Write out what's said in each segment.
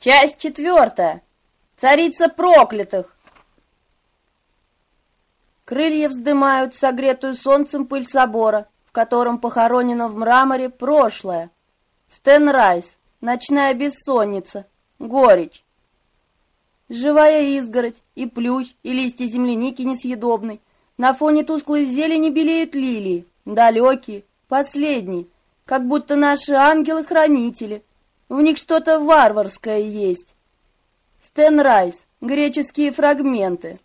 Часть четвертая. Царица проклятых. Крылья вздымают согретую солнцем пыль собора, в котором похоронено в мраморе прошлое. Стэн Райс. Ночная бессонница. Горечь. Живая изгородь, и плющ, и листья земляники несъедобной. На фоне тусклой зелени белеют лилии, далекие, последние, как будто наши ангелы-хранители, в них что-то варварское есть. Стэн Райс. Греческие фрагменты.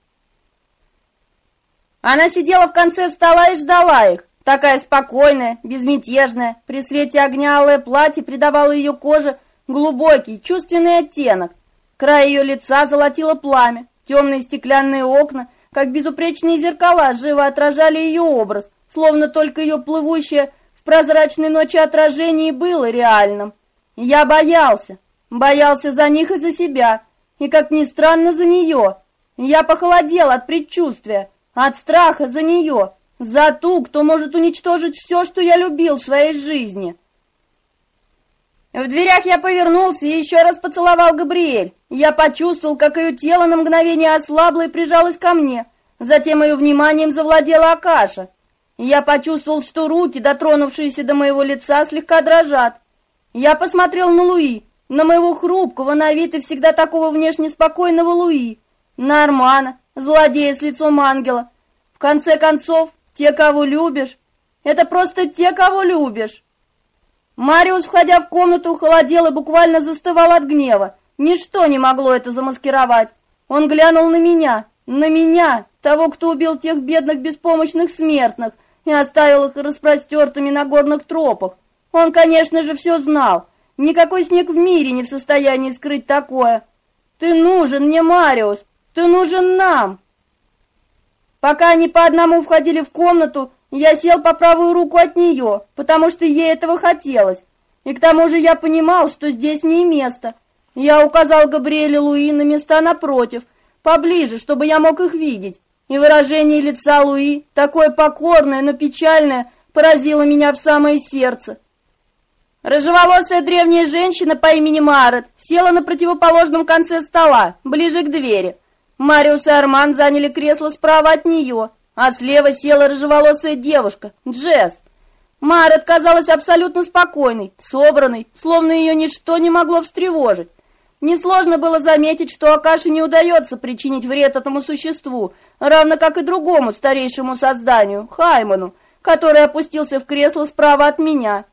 Она сидела в конце стола и ждала их. Такая спокойная, безмятежная. При свете огня алое платье придавало ее коже глубокий, чувственный оттенок. Край ее лица золотило пламя. Темные стеклянные окна, как безупречные зеркала, живо отражали ее образ, словно только ее плывущее в прозрачной ночи отражение было реальным. Я боялся. Боялся за них и за себя. И, как ни странно, за нее. Я похолодел от предчувствия, от страха за нее, за ту, кто может уничтожить все, что я любил в своей жизни. В дверях я повернулся и еще раз поцеловал Габриэль. Я почувствовал, как ее тело на мгновение ослабло и прижалось ко мне. Затем ее вниманием завладела Акаша. Я почувствовал, что руки, дотронувшиеся до моего лица, слегка дрожат. Я посмотрел на Луи, на моего хрупкого, на вид и всегда такого внешне спокойного Луи, на Армана, злодея с лицом ангела. В конце концов, те, кого любишь, это просто те, кого любишь. Мариус, входя в комнату, холодел и буквально застывал от гнева. Ничто не могло это замаскировать. Он глянул на меня, на меня, того, кто убил тех бедных беспомощных смертных и оставил их распростертыми на горных тропах. Он, конечно же, все знал. Никакой снег в мире не в состоянии скрыть такое. Ты нужен мне, Мариус, ты нужен нам. Пока они по одному входили в комнату, я сел по правую руку от нее, потому что ей этого хотелось. И к тому же я понимал, что здесь мне место. Я указал Габриэле Луи на места напротив, поближе, чтобы я мог их видеть. И выражение лица Луи, такое покорное, но печальное, поразило меня в самое сердце. Рыжеволосая древняя женщина по имени Марет села на противоположном конце стола, ближе к двери. Мариус и Арман заняли кресло справа от нее, а слева села рыжеволосая девушка, Джесс. Марет казалась абсолютно спокойной, собранной, словно ее ничто не могло встревожить. Несложно было заметить, что Акаше не удается причинить вред этому существу, равно как и другому старейшему созданию, Хайману, который опустился в кресло справа от меня.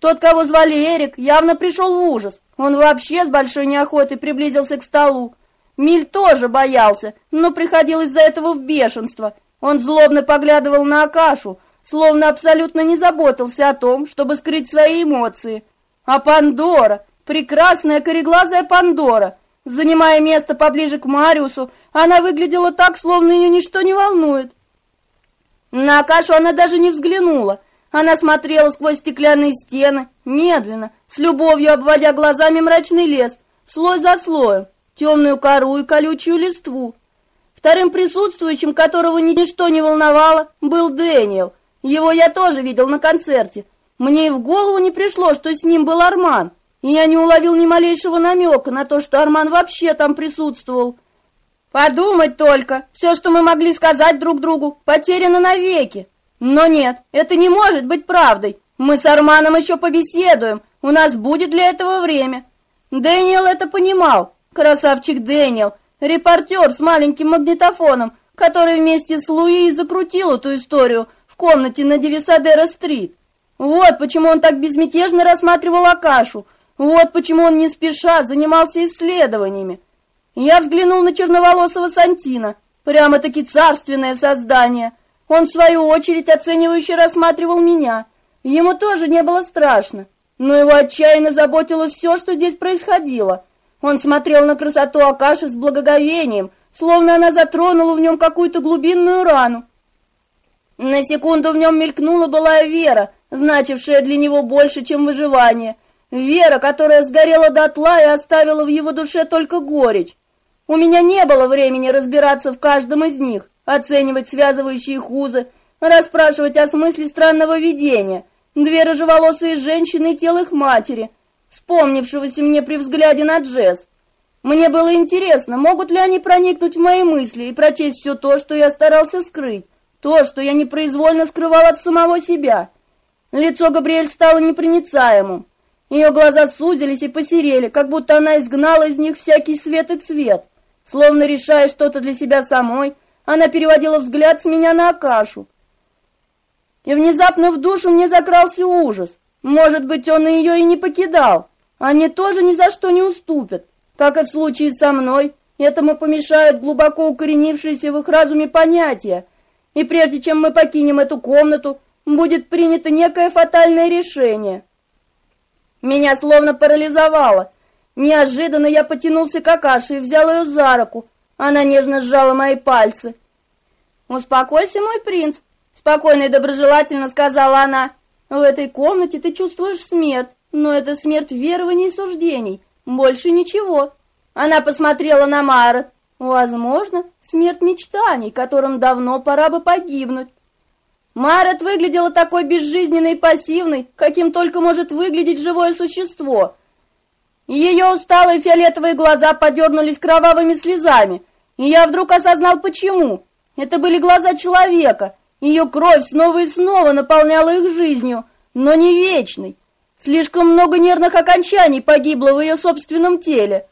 Тот, кого звали Эрик, явно пришел в ужас. Он вообще с большой неохотой приблизился к столу. Миль тоже боялся, но приходил из-за этого в бешенство. Он злобно поглядывал на Акашу, словно абсолютно не заботился о том, чтобы скрыть свои эмоции. А Пандора, прекрасная кореглазая Пандора, занимая место поближе к Мариусу, она выглядела так, словно ее ничто не волнует. На Акашу она даже не взглянула, она смотрела сквозь стеклянные стены, медленно, с любовью обводя глазами мрачный лес, слой за слоем, темную кору и колючую листву. Вторым присутствующим, которого ничто не волновало, был Дэниел. Его я тоже видел на концерте. Мне и в голову не пришло, что с ним был Арман. И я не уловил ни малейшего намека на то, что Арман вообще там присутствовал. Подумать только, все, что мы могли сказать друг другу, потеряно навеки. Но нет, это не может быть правдой. Мы с Арманом еще побеседуем. У нас будет для этого время. Дэниел это понимал. Красавчик Дэниел, репортер с маленьким магнитофоном, который вместе с Луи закрутил эту историю в комнате на Девисадера-стрит. Вот почему он так безмятежно рассматривал Акашу. Вот почему он не спеша занимался исследованиями. Я взглянул на черноволосого Сантина. Прямо-таки царственное создание. Он, в свою очередь, оценивающе рассматривал меня. Ему тоже не было страшно, но его отчаянно заботило все, что здесь происходило. Он смотрел на красоту Акаши с благоговением, словно она затронула в нем какую-то глубинную рану. На секунду в нем мелькнула былая вера, значившая для него больше, чем выживание. Вера, которая сгорела дотла и оставила в его душе только горечь. У меня не было времени разбираться в каждом из них оценивать связывающие их узы, расспрашивать о смысле странного видения, две рыжеволосые женщины и тело их матери, вспомнившегося мне при взгляде на Джесс. Мне было интересно, могут ли они проникнуть в мои мысли и прочесть все то, что я старался скрыть, то, что я непроизвольно скрывал от самого себя. Лицо Габриэль стало непроницаемым. Ее глаза сузились и посерели, как будто она изгнала из них всякий свет и цвет. Словно решая что-то для себя самой, она переводила взгляд с меня на Акашу. И внезапно в душу мне закрался ужас. Может быть, он ее и не покидал. Они тоже ни за что не уступят. Как и в случае со мной, этому помешают глубоко укоренившиеся в их разуме понятия. И прежде чем мы покинем эту комнату, будет принято некое фатальное решение. Меня словно парализовало. Неожиданно я потянулся к Акаше и взял ее за руку. Она нежно сжала мои пальцы. «Успокойся, мой принц», — спокойно и доброжелательно сказала она. «В этой комнате ты чувствуешь смерть, но это смерть верований и суждений, больше ничего». Она посмотрела на Марат. «Возможно, смерть мечтаний, которым давно пора бы погибнуть. Марет выглядела такой безжизненной и пассивной, каким только может выглядеть живое существо. Ее усталые фиолетовые глаза подернулись кровавыми слезами, и я вдруг осознал, почему. Это были глаза человека. Ее кровь снова и снова наполняла их жизнью, но не вечной. Слишком много нервных окончаний погибло в ее собственном теле.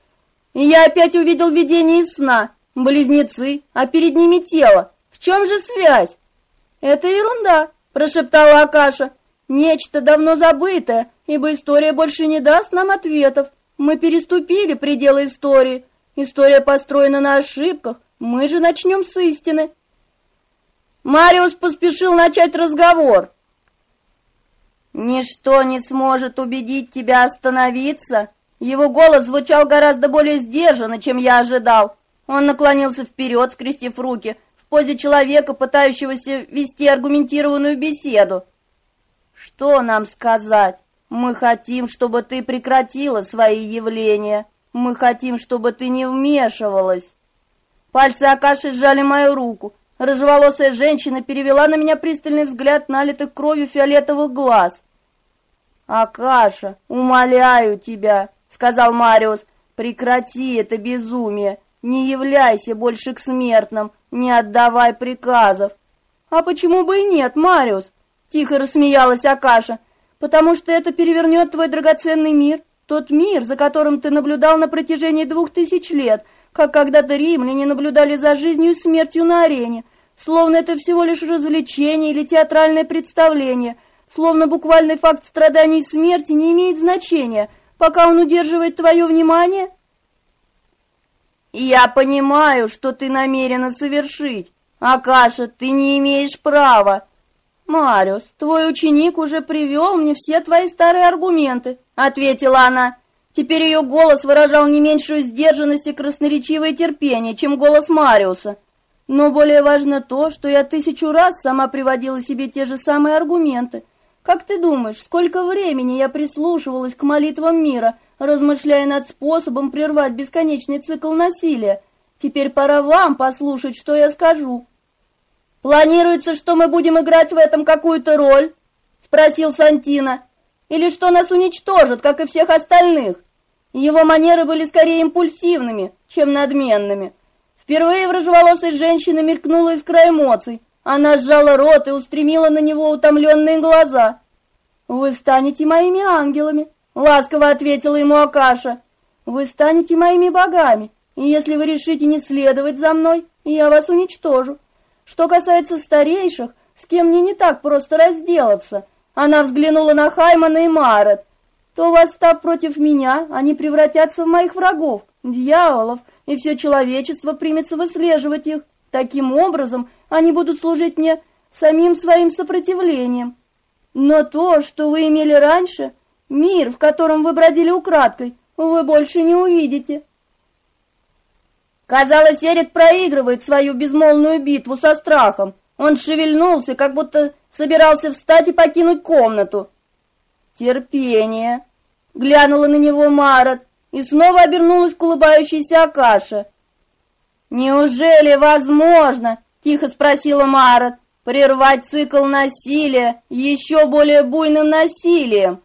И я опять увидел видение из сна. Близнецы, а перед ними тело. В чем же связь? «Это ерунда», – прошептала Акаша. «Нечто давно забытое, ибо история больше не даст нам ответов. Мы переступили пределы истории. История построена на ошибках. Мы же начнем с истины». Мариус поспешил начать разговор. «Ничто не сможет убедить тебя остановиться». Его голос звучал гораздо более сдержанно, чем я ожидал. Он наклонился вперед, скрестив руки, в позе человека, пытающегося вести аргументированную беседу. Что нам сказать? Мы хотим, чтобы ты прекратила свои явления. Мы хотим, чтобы ты не вмешивалась. Пальцы Акаши сжали мою руку. Рыжеволосая женщина перевела на меня пристальный взгляд налитых кровью фиолетовых глаз. «Акаша, умоляю тебя», — сказал Мариус, — «прекрати это безумие, не являйся больше к смертным, не отдавай приказов. А почему бы и нет, Мариус? Тихо рассмеялась Акаша. Потому что это перевернет твой драгоценный мир, тот мир, за которым ты наблюдал на протяжении двух тысяч лет, как когда-то римляне наблюдали за жизнью и смертью на арене, словно это всего лишь развлечение или театральное представление, словно буквальный факт страданий и смерти не имеет значения, пока он удерживает твое внимание «Я понимаю, что ты намерена совершить. Акаша, ты не имеешь права». «Мариус, твой ученик уже привел мне все твои старые аргументы», — ответила она. Теперь ее голос выражал не меньшую сдержанность и красноречивое терпение, чем голос Мариуса. Но более важно то, что я тысячу раз сама приводила себе те же самые аргументы. Как ты думаешь, сколько времени я прислушивалась к молитвам мира — размышляя над способом прервать бесконечный цикл насилия. Теперь пора вам послушать, что я скажу. Планируется, что мы будем играть в этом какую-то роль? Спросил Сантина. Или что нас уничтожат, как и всех остальных? Его манеры были скорее импульсивными, чем надменными. Впервые в рыжеволосой женщине мелькнула искра эмоций. Она сжала рот и устремила на него утомленные глаза. «Вы станете моими ангелами», Ласково ответила ему Акаша. Вы станете моими богами, и если вы решите не следовать за мной, я вас уничтожу. Что касается старейших, с кем мне не так просто разделаться, она взглянула на Хаймана и Марет, то, восстав против меня, они превратятся в моих врагов, дьяволов, и все человечество примется выслеживать их. Таким образом, они будут служить мне самим своим сопротивлением. Но то, что вы имели раньше, Мир, в котором вы бродили украдкой, вы больше не увидите. Казалось, Эрик проигрывает свою безмолвную битву со страхом. Он шевельнулся, как будто собирался встать и покинуть комнату. Терпение. Глянула на него Марат и снова обернулась к улыбающейся Акаше. «Неужели возможно?» – тихо спросила Марат. «Прервать цикл насилия еще более буйным насилием?»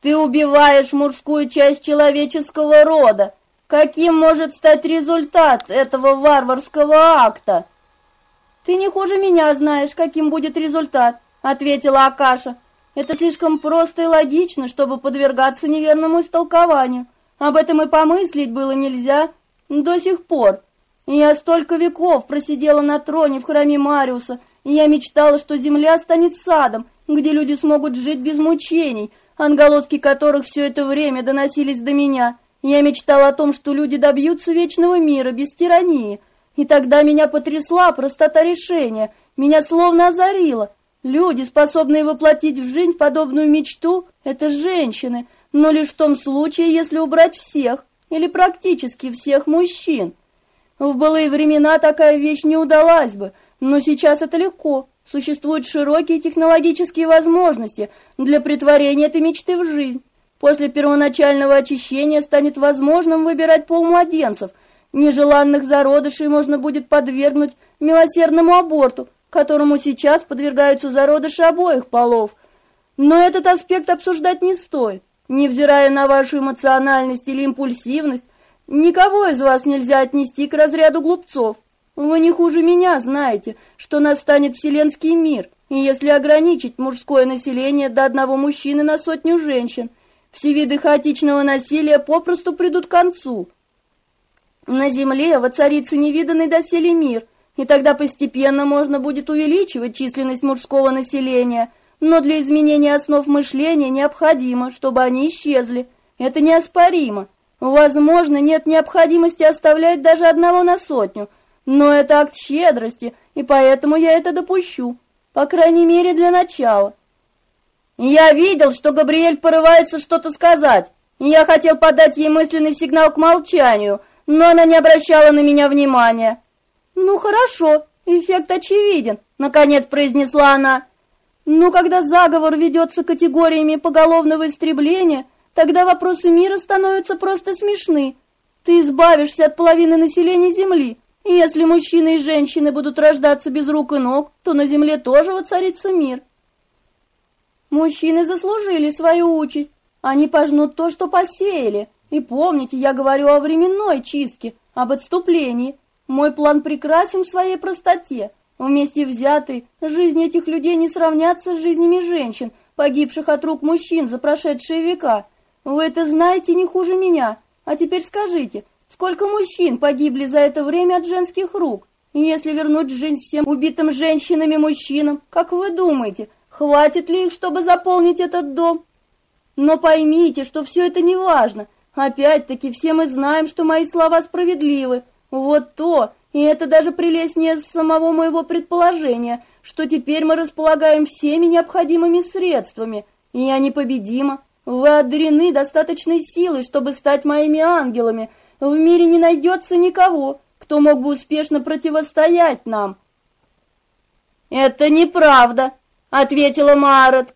Ты убиваешь мужскую часть человеческого рода. Каким может стать результат этого варварского акта? Ты не хуже меня знаешь, каким будет результат, ответила Акаша. Это слишком просто и логично, чтобы подвергаться неверному истолкованию. Об этом и помыслить было нельзя до сих пор. Я столько веков просидела на троне в храме Мариуса, и я мечтала, что земля станет садом, где люди смогут жить без мучений, отголоски которых все это время доносились до меня. Я мечтал о том, что люди добьются вечного мира без тирании. И тогда меня потрясла простота решения, меня словно озарило. Люди, способные воплотить в жизнь подобную мечту, это женщины, но лишь в том случае, если убрать всех или практически всех мужчин. В былые времена такая вещь не удалась бы, но сейчас это легко. Существуют широкие технологические возможности для притворения этой мечты в жизнь. После первоначального очищения станет возможным выбирать пол младенцев. Нежеланных зародышей можно будет подвергнуть милосердному аборту, которому сейчас подвергаются зародыши обоих полов. Но этот аспект обсуждать не стоит. Невзирая на вашу эмоциональность или импульсивность, никого из вас нельзя отнести к разряду глупцов. Вы не хуже меня знаете, что настанет вселенский мир, и если ограничить мужское население до одного мужчины на сотню женщин, все виды хаотичного насилия попросту придут к концу. На земле воцарится невиданный доселе мир, и тогда постепенно можно будет увеличивать численность мужского населения, но для изменения основ мышления необходимо, чтобы они исчезли. Это неоспоримо. Возможно, нет необходимости оставлять даже одного на сотню, но это акт щедрости, и поэтому я это допущу, по крайней мере для начала. Я видел, что Габриэль порывается что-то сказать. Я хотел подать ей мысленный сигнал к молчанию, но она не обращала на меня внимания. «Ну хорошо, эффект очевиден», — наконец произнесла она. «Но когда заговор ведется категориями поголовного истребления, тогда вопросы мира становятся просто смешны. Ты избавишься от половины населения Земли, если мужчины и женщины будут рождаться без рук и ног, то на Земле тоже воцарится мир». Мужчины заслужили свою участь. Они пожнут то, что посеяли. И помните, я говорю о временной чистке, об отступлении. Мой план прекрасен в своей простоте. Вместе взятый, жизни этих людей не сравнятся с жизнями женщин, погибших от рук мужчин за прошедшие века. Вы это знаете не хуже меня. А теперь скажите, сколько мужчин погибли за это время от женских рук? И если вернуть жизнь всем убитым женщинами мужчинам, как вы думаете, Хватит ли их, чтобы заполнить этот дом? Но поймите, что все это не важно. Опять-таки все мы знаем, что мои слова справедливы. Вот то, и это даже прелестнее самого моего предположения, что теперь мы располагаем всеми необходимыми средствами. Я непобедима. Вы одарены достаточной силой, чтобы стать моими ангелами. В мире не найдется никого, кто мог бы успешно противостоять нам. Это неправда, — ответила Марот.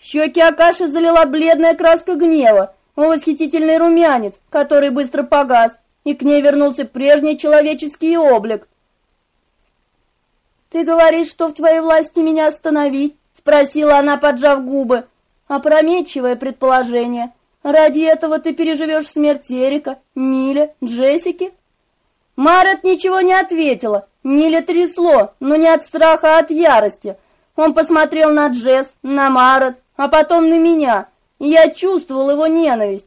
Щеки Акаши залила бледная краска гнева, восхитительный румянец, который быстро погас, и к ней вернулся прежний человеческий облик. «Ты говоришь, что в твоей власти меня остановить?» — спросила она, поджав губы. «Опрометчивое предположение. Ради этого ты переживешь смерть Эрика, Миля, Джессики?» Марет ничего не ответила. Миля трясло, но не от страха, а от ярости. Он посмотрел на Джесс, на Марот, а потом на меня. Я чувствовал его ненависть.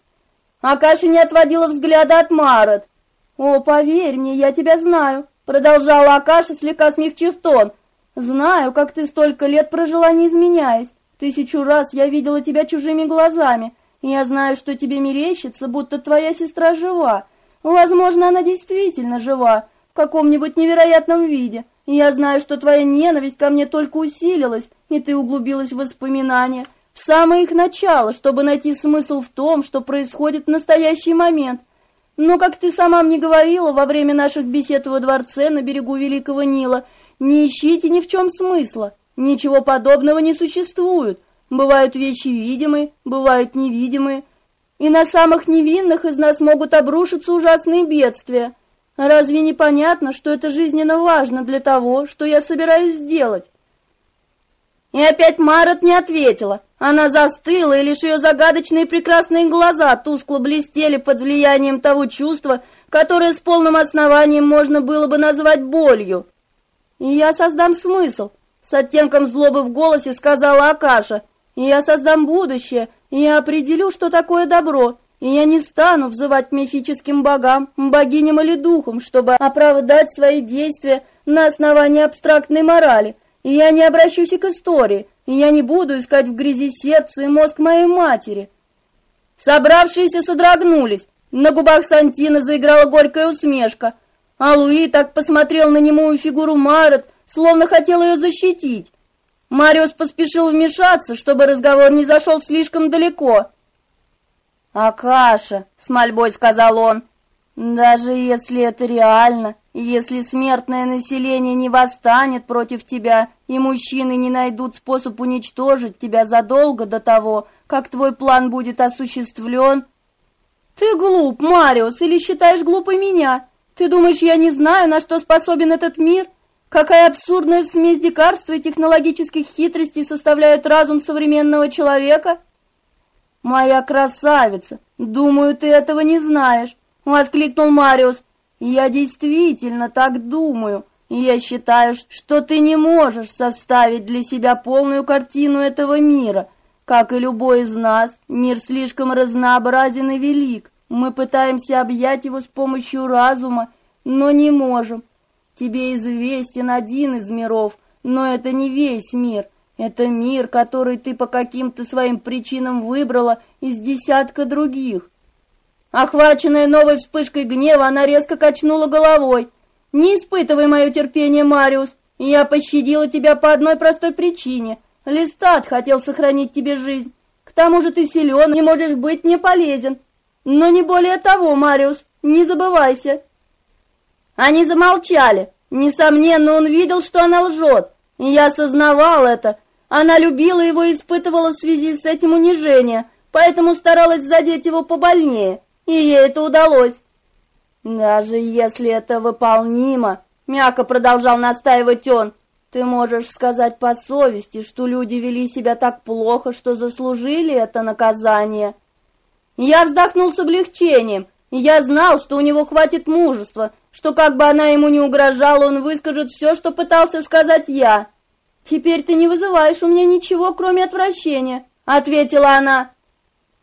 Акаша не отводила взгляда от Марот. «О, поверь мне, я тебя знаю», — продолжала Акаша, слегка смягчив тон. «Знаю, как ты столько лет прожила, не изменяясь. Тысячу раз я видела тебя чужими глазами, я знаю, что тебе мерещится, будто твоя сестра жива. Возможно, она действительно жива, в каком-нибудь невероятном виде, я знаю, что твоя ненависть ко мне только усилилась, и ты углубилась в воспоминания, в самое их начало, чтобы найти смысл в том, что происходит в настоящий момент. Но, как ты сама мне говорила во время наших бесед во дворце на берегу Великого Нила, не ищите ни в чем смысла. Ничего подобного не существует. Бывают вещи видимые, бывают невидимые. И на самых невинных из нас могут обрушиться ужасные бедствия. Разве не понятно, что это жизненно важно для того, что я собираюсь сделать? И опять Марот не ответила. Она застыла, и лишь ее загадочные прекрасные глаза тускло блестели под влиянием того чувства, которое с полным основанием можно было бы назвать болью. «И я создам смысл», — с оттенком злобы в голосе сказала Акаша. «И я создам будущее, и я определю, что такое добро, и я не стану взывать мифическим богам, богиням или духам, чтобы оправдать свои действия на основании абстрактной морали, и я не обращусь к истории, и я не буду искать в грязи сердце и мозг моей матери». Собравшиеся содрогнулись, на губах Сантина заиграла горькая усмешка, а Луи так посмотрел на немую фигуру Марет, словно хотел ее защитить. Мариус поспешил вмешаться, чтобы разговор не зашел слишком далеко. «Акаша», — с мольбой сказал он, — «даже если это реально, если смертное население не восстанет против тебя, и мужчины не найдут способ уничтожить тебя задолго до того, как твой план будет осуществлен...» «Ты глуп, Мариус, или считаешь глупой меня? Ты думаешь, я не знаю, на что способен этот мир? Какая абсурдная смесь дикарства и технологических хитростей составляет разум современного человека?» «Моя красавица! Думаю, ты этого не знаешь!» — воскликнул Мариус. «Я действительно так думаю, я считаю, что ты не можешь составить для себя полную картину этого мира. Как и любой из нас, мир слишком разнообразен и велик. Мы пытаемся объять его с помощью разума, но не можем. Тебе известен один из миров, но это не весь мир. Это мир, который ты по каким-то своим причинам выбрала из десятка других. Охваченная новой вспышкой гнева, она резко качнула головой. «Не испытывай мое терпение, Мариус. Я пощадила тебя по одной простой причине. Листат хотел сохранить тебе жизнь. К тому же ты силен и можешь быть мне полезен. Но не более того, Мариус, не забывайся». Они замолчали. Несомненно, он видел, что она лжет. Я осознавал это, она любила его и испытывала в связи с этим унижение, поэтому старалась задеть его побольнее, и ей это удалось. Даже если это выполнимо, мягко продолжал настаивать он, ты можешь сказать по совести, что люди вели себя так плохо, что заслужили это наказание. Я вздохнул с облегчением, я знал, что у него хватит мужества, что как бы она ему не угрожала, он выскажет все, что пытался сказать я. «Теперь ты не вызываешь у меня ничего, кроме отвращения», — ответила она.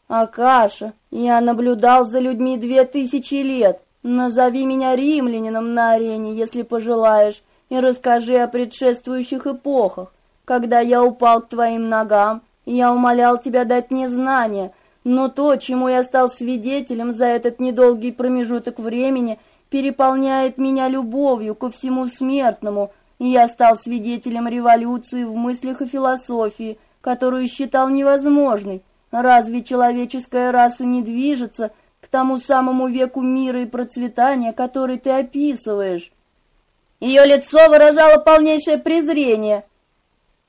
«Акаша, я наблюдал за людьми две тысячи лет. Назови меня римлянином на арене, если пожелаешь, и расскажи о предшествующих эпохах. Когда я упал к твоим ногам, я умолял тебя дать мне знания, но то, чему я стал свидетелем за этот недолгий промежуток времени, переполняет меня любовью ко всему смертному, и я стал свидетелем революции в мыслях и философии, которую считал невозможной. Разве человеческая раса не движется к тому самому веку мира и процветания, который ты описываешь? Ее лицо выражало полнейшее презрение.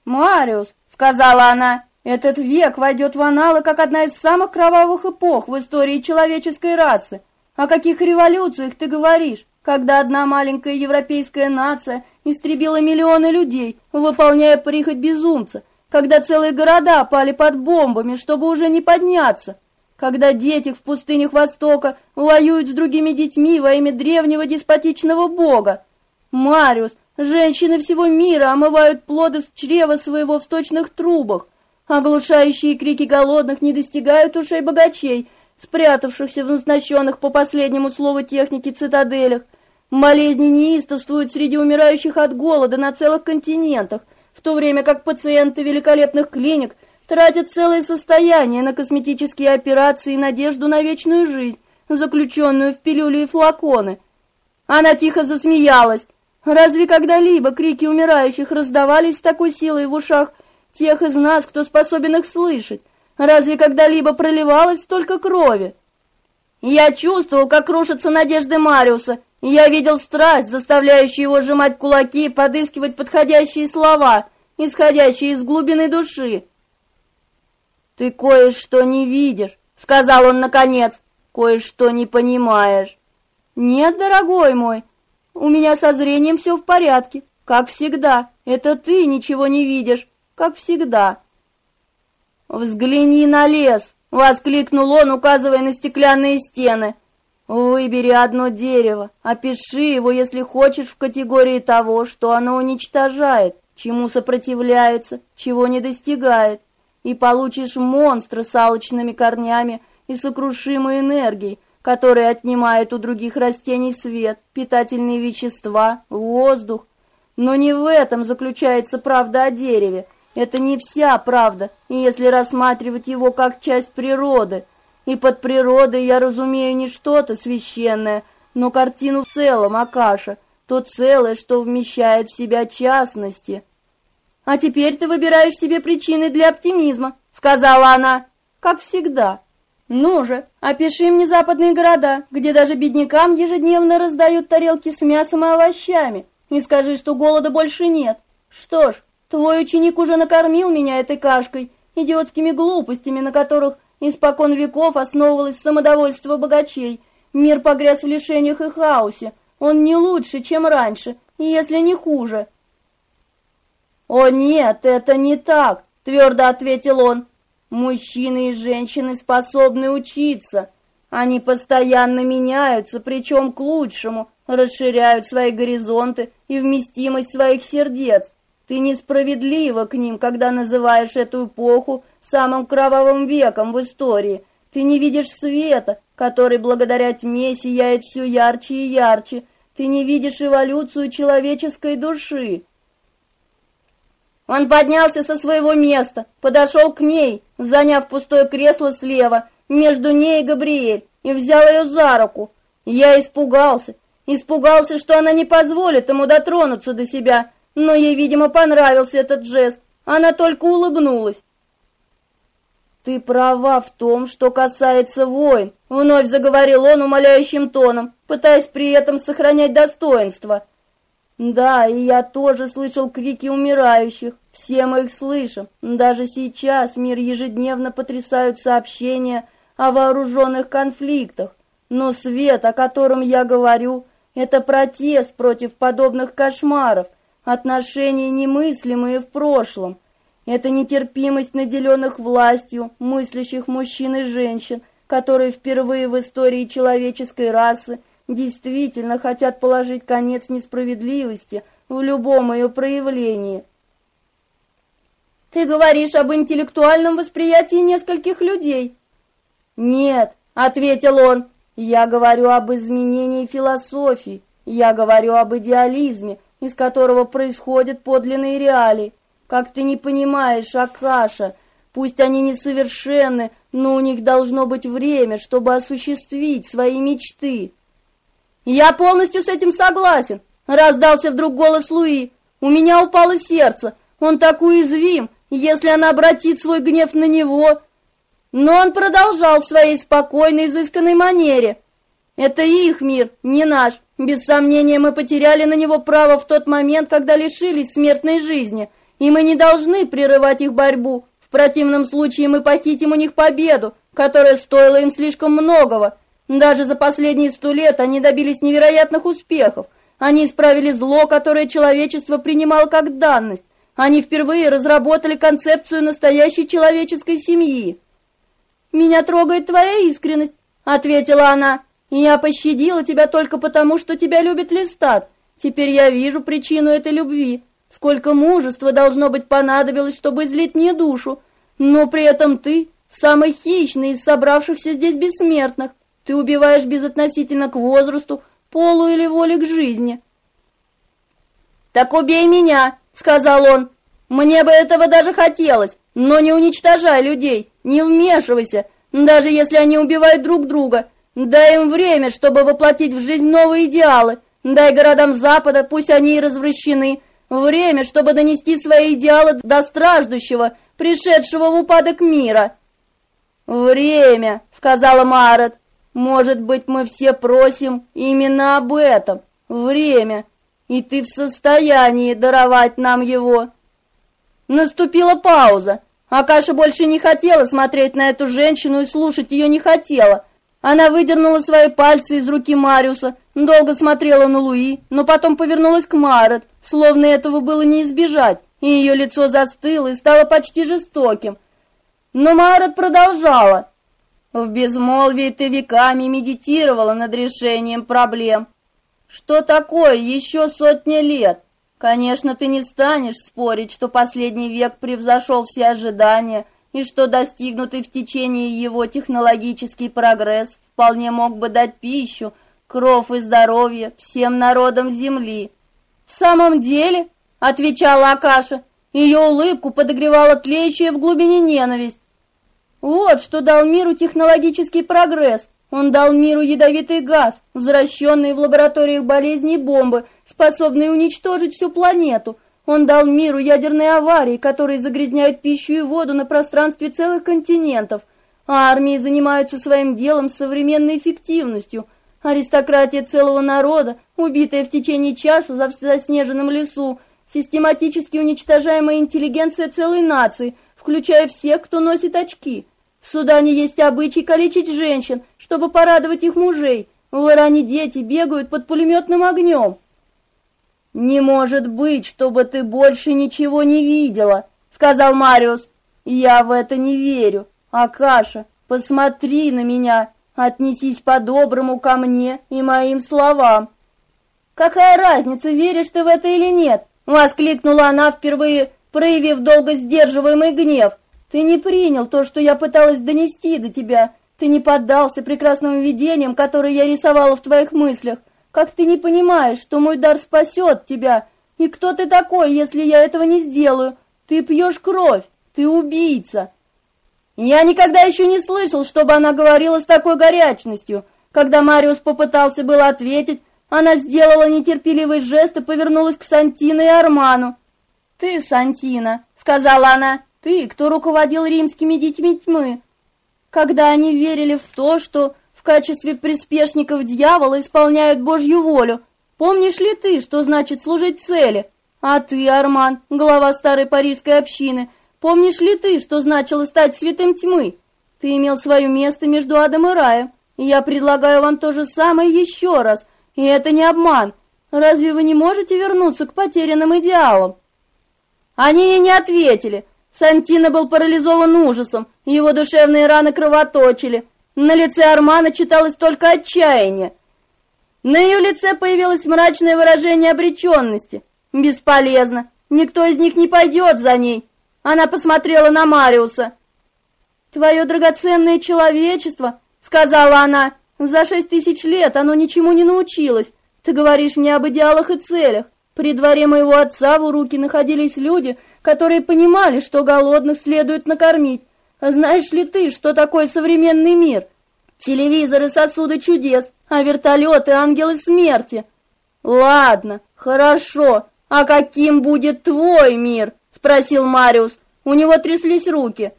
«Мариус», — сказала она, — «этот век войдет в аналы как одна из самых кровавых эпох в истории человеческой расы. О каких революциях ты говоришь, когда одна маленькая европейская нация истребила миллионы людей, выполняя прихоть безумца, когда целые города пали под бомбами, чтобы уже не подняться, когда дети в пустынях Востока воюют с другими детьми во имя древнего деспотичного бога. Мариус, женщины всего мира омывают плоды с чрева своего в сточных трубах. Оглушающие крики голодных не достигают ушей богачей, спрятавшихся в назначенных по последнему слову техники цитаделях. Болезни неистовствуют среди умирающих от голода на целых континентах, в то время как пациенты великолепных клиник тратят целое состояние на косметические операции и надежду на вечную жизнь, заключенную в пилюли и флаконы. Она тихо засмеялась. Разве когда-либо крики умирающих раздавались с такой силой в ушах тех из нас, кто способен их слышать? Разве когда-либо проливалось столько крови? Я чувствовал, как рушатся надежды Мариуса, я видел страсть, заставляющую его сжимать кулаки и подыскивать подходящие слова, исходящие из глубины души. «Ты кое-что не видишь», — сказал он наконец, — «кое-что не понимаешь». «Нет, дорогой мой, у меня со зрением все в порядке, как всегда. Это ты ничего не видишь, как всегда». «Взгляни на лес!» — воскликнул он, указывая на стеклянные стены. «Выбери одно дерево, опиши его, если хочешь, в категории того, что оно уничтожает, чему сопротивляется, чего не достигает, и получишь монстра с алчными корнями и сокрушимой энергией, которая отнимает у других растений свет, питательные вещества, воздух. Но не в этом заключается правда о дереве. Это не вся правда, если рассматривать его как часть природы. И под природой я разумею не что-то священное, но картину в целом, Акаша, то целое, что вмещает в себя частности. А теперь ты выбираешь себе причины для оптимизма, сказала она, как всегда. Ну же, опиши мне западные города, где даже беднякам ежедневно раздают тарелки с мясом и овощами, и скажи, что голода больше нет. Что ж, твой ученик уже накормил меня этой кашкой, идиотскими глупостями, на которых испокон веков основывалось самодовольство богачей. Мир погряз в лишениях и хаосе. Он не лучше, чем раньше, если не хуже. «О нет, это не так!» — твердо ответил он. Мужчины и женщины способны учиться. Они постоянно меняются, причем к лучшему, расширяют свои горизонты и вместимость своих сердец. Ты несправедлива к ним, когда называешь эту эпоху самым кровавым веком в истории. Ты не видишь света, который благодаря тьме сияет все ярче и ярче. Ты не видишь эволюцию человеческой души. Он поднялся со своего места, подошел к ней, заняв пустое кресло слева, между ней и Габриэль, и взял ее за руку. Я испугался, испугался, что она не позволит ему дотронуться до себя, но ей, видимо, понравился этот жест. Она только улыбнулась. «Ты права в том, что касается войн», — вновь заговорил он умоляющим тоном, пытаясь при этом сохранять достоинство. Да, и я тоже слышал крики умирающих. Все мы их слышим. Даже сейчас мир ежедневно потрясают сообщения о вооруженных конфликтах. Но свет, о котором я говорю, это протест против подобных кошмаров, отношения немыслимые в прошлом. Это нетерпимость наделенных властью, мыслящих мужчин и женщин, которые впервые в истории человеческой расы – действительно хотят положить конец несправедливости в любом ее проявлении. Ты говоришь об интеллектуальном восприятии нескольких людей. Нет, ответил он. Я говорю об изменении философии. Я говорю об идеализме, из которого происходят подлинные реалии. Как ты не понимаешь, Акаша, пусть они несовершенны, но у них должно быть время, чтобы осуществить свои мечты. «Я полностью с этим согласен», — раздался вдруг голос Луи. «У меня упало сердце. Он так уязвим, если она обратит свой гнев на него». Но он продолжал в своей спокойной, изысканной манере. «Это их мир, не наш. Без сомнения, мы потеряли на него право в тот момент, когда лишились смертной жизни, и мы не должны прерывать их борьбу. В противном случае мы похитим у них победу, которая стоила им слишком многого». Даже за последние сто лет они добились невероятных успехов. Они исправили зло, которое человечество принимало как данность. Они впервые разработали концепцию настоящей человеческой семьи. «Меня трогает твоя искренность», — ответила она. «Я пощадила тебя только потому, что тебя любит Листат. Теперь я вижу причину этой любви. Сколько мужества должно быть понадобилось, чтобы излить мне душу. Но при этом ты самый хищный из собравшихся здесь бессмертных. Ты убиваешь безотносительно к возрасту, полу или воле к жизни. Так убей меня, сказал он. Мне бы этого даже хотелось, но не уничтожай людей, не вмешивайся, даже если они убивают друг друга. Дай им время, чтобы воплотить в жизнь новые идеалы. Дай городам Запада, пусть они и развращены, время, чтобы донести свои идеалы до страждущего, пришедшего в упадок мира. «Время», — сказала Марет. Может быть, мы все просим именно об этом. Время. И ты в состоянии даровать нам его. Наступила пауза. Акаша больше не хотела смотреть на эту женщину и слушать ее не хотела. Она выдернула свои пальцы из руки Мариуса, долго смотрела на Луи, но потом повернулась к Марет, словно этого было не избежать, и ее лицо застыло и стало почти жестоким. Но Майрот продолжала. В безмолвии ты веками медитировала над решением проблем. Что такое еще сотни лет? Конечно, ты не станешь спорить, что последний век превзошел все ожидания и что достигнутый в течение его технологический прогресс вполне мог бы дать пищу, кров и здоровье всем народам Земли. Самом деле, отвечала Акаша, ее улыбку подогревала тлеющая в глубине ненависть. Вот что дал миру технологический прогресс. Он дал миру ядовитый газ, возвращенный в лабораториях болезней бомбы, способные уничтожить всю планету. Он дал миру ядерные аварии, которые загрязняют пищу и воду на пространстве целых континентов. А армии занимаются своим делом с современной эффективностью. Аристократия целого народа, убитая в течение часа за заснеженном лесу, систематически уничтожаемая интеллигенция целой нации, включая всех, кто носит очки – в Судане есть обычай калечить женщин, чтобы порадовать их мужей. В Иране дети бегают под пулеметным огнем. «Не может быть, чтобы ты больше ничего не видела», — сказал Мариус. «Я в это не верю. Акаша, посмотри на меня, отнесись по-доброму ко мне и моим словам». «Какая разница, веришь ты в это или нет?» — воскликнула она впервые, проявив долго сдерживаемый гнев. Ты не принял то, что я пыталась донести до тебя. Ты не поддался прекрасным видениям, которые я рисовала в твоих мыслях. Как ты не понимаешь, что мой дар спасет тебя? И кто ты такой, если я этого не сделаю? Ты пьешь кровь, ты убийца. Я никогда еще не слышал, чтобы она говорила с такой горячностью. Когда Мариус попытался было ответить, она сделала нетерпеливый жест и повернулась к Сантино и Арману. «Ты, Сантина», — сказала она, ты, кто руководил римскими детьми тьмы, когда они верили в то, что в качестве приспешников дьявола исполняют Божью волю. Помнишь ли ты, что значит служить цели? А ты, Арман, глава старой парижской общины, помнишь ли ты, что значило стать святым тьмы? Ты имел свое место между адом и раем, и я предлагаю вам то же самое еще раз, и это не обман. Разве вы не можете вернуться к потерянным идеалам? Они ей не ответили, Сантино был парализован ужасом, его душевные раны кровоточили. На лице Армана читалось только отчаяние. На ее лице появилось мрачное выражение обреченности. Бесполезно, никто из них не пойдет за ней. Она посмотрела на Мариуса. «Твое драгоценное человечество», — сказала она, — «за шесть тысяч лет оно ничему не научилось. Ты говоришь мне об идеалах и целях. При дворе моего отца в Уруке находились люди, которые понимали, что голодных следует накормить. Знаешь ли ты, что такое современный мир? Телевизоры сосуды чудес, а вертолеты ангелы смерти. Ладно, хорошо. А каким будет твой мир? Спросил Мариус. У него тряслись руки.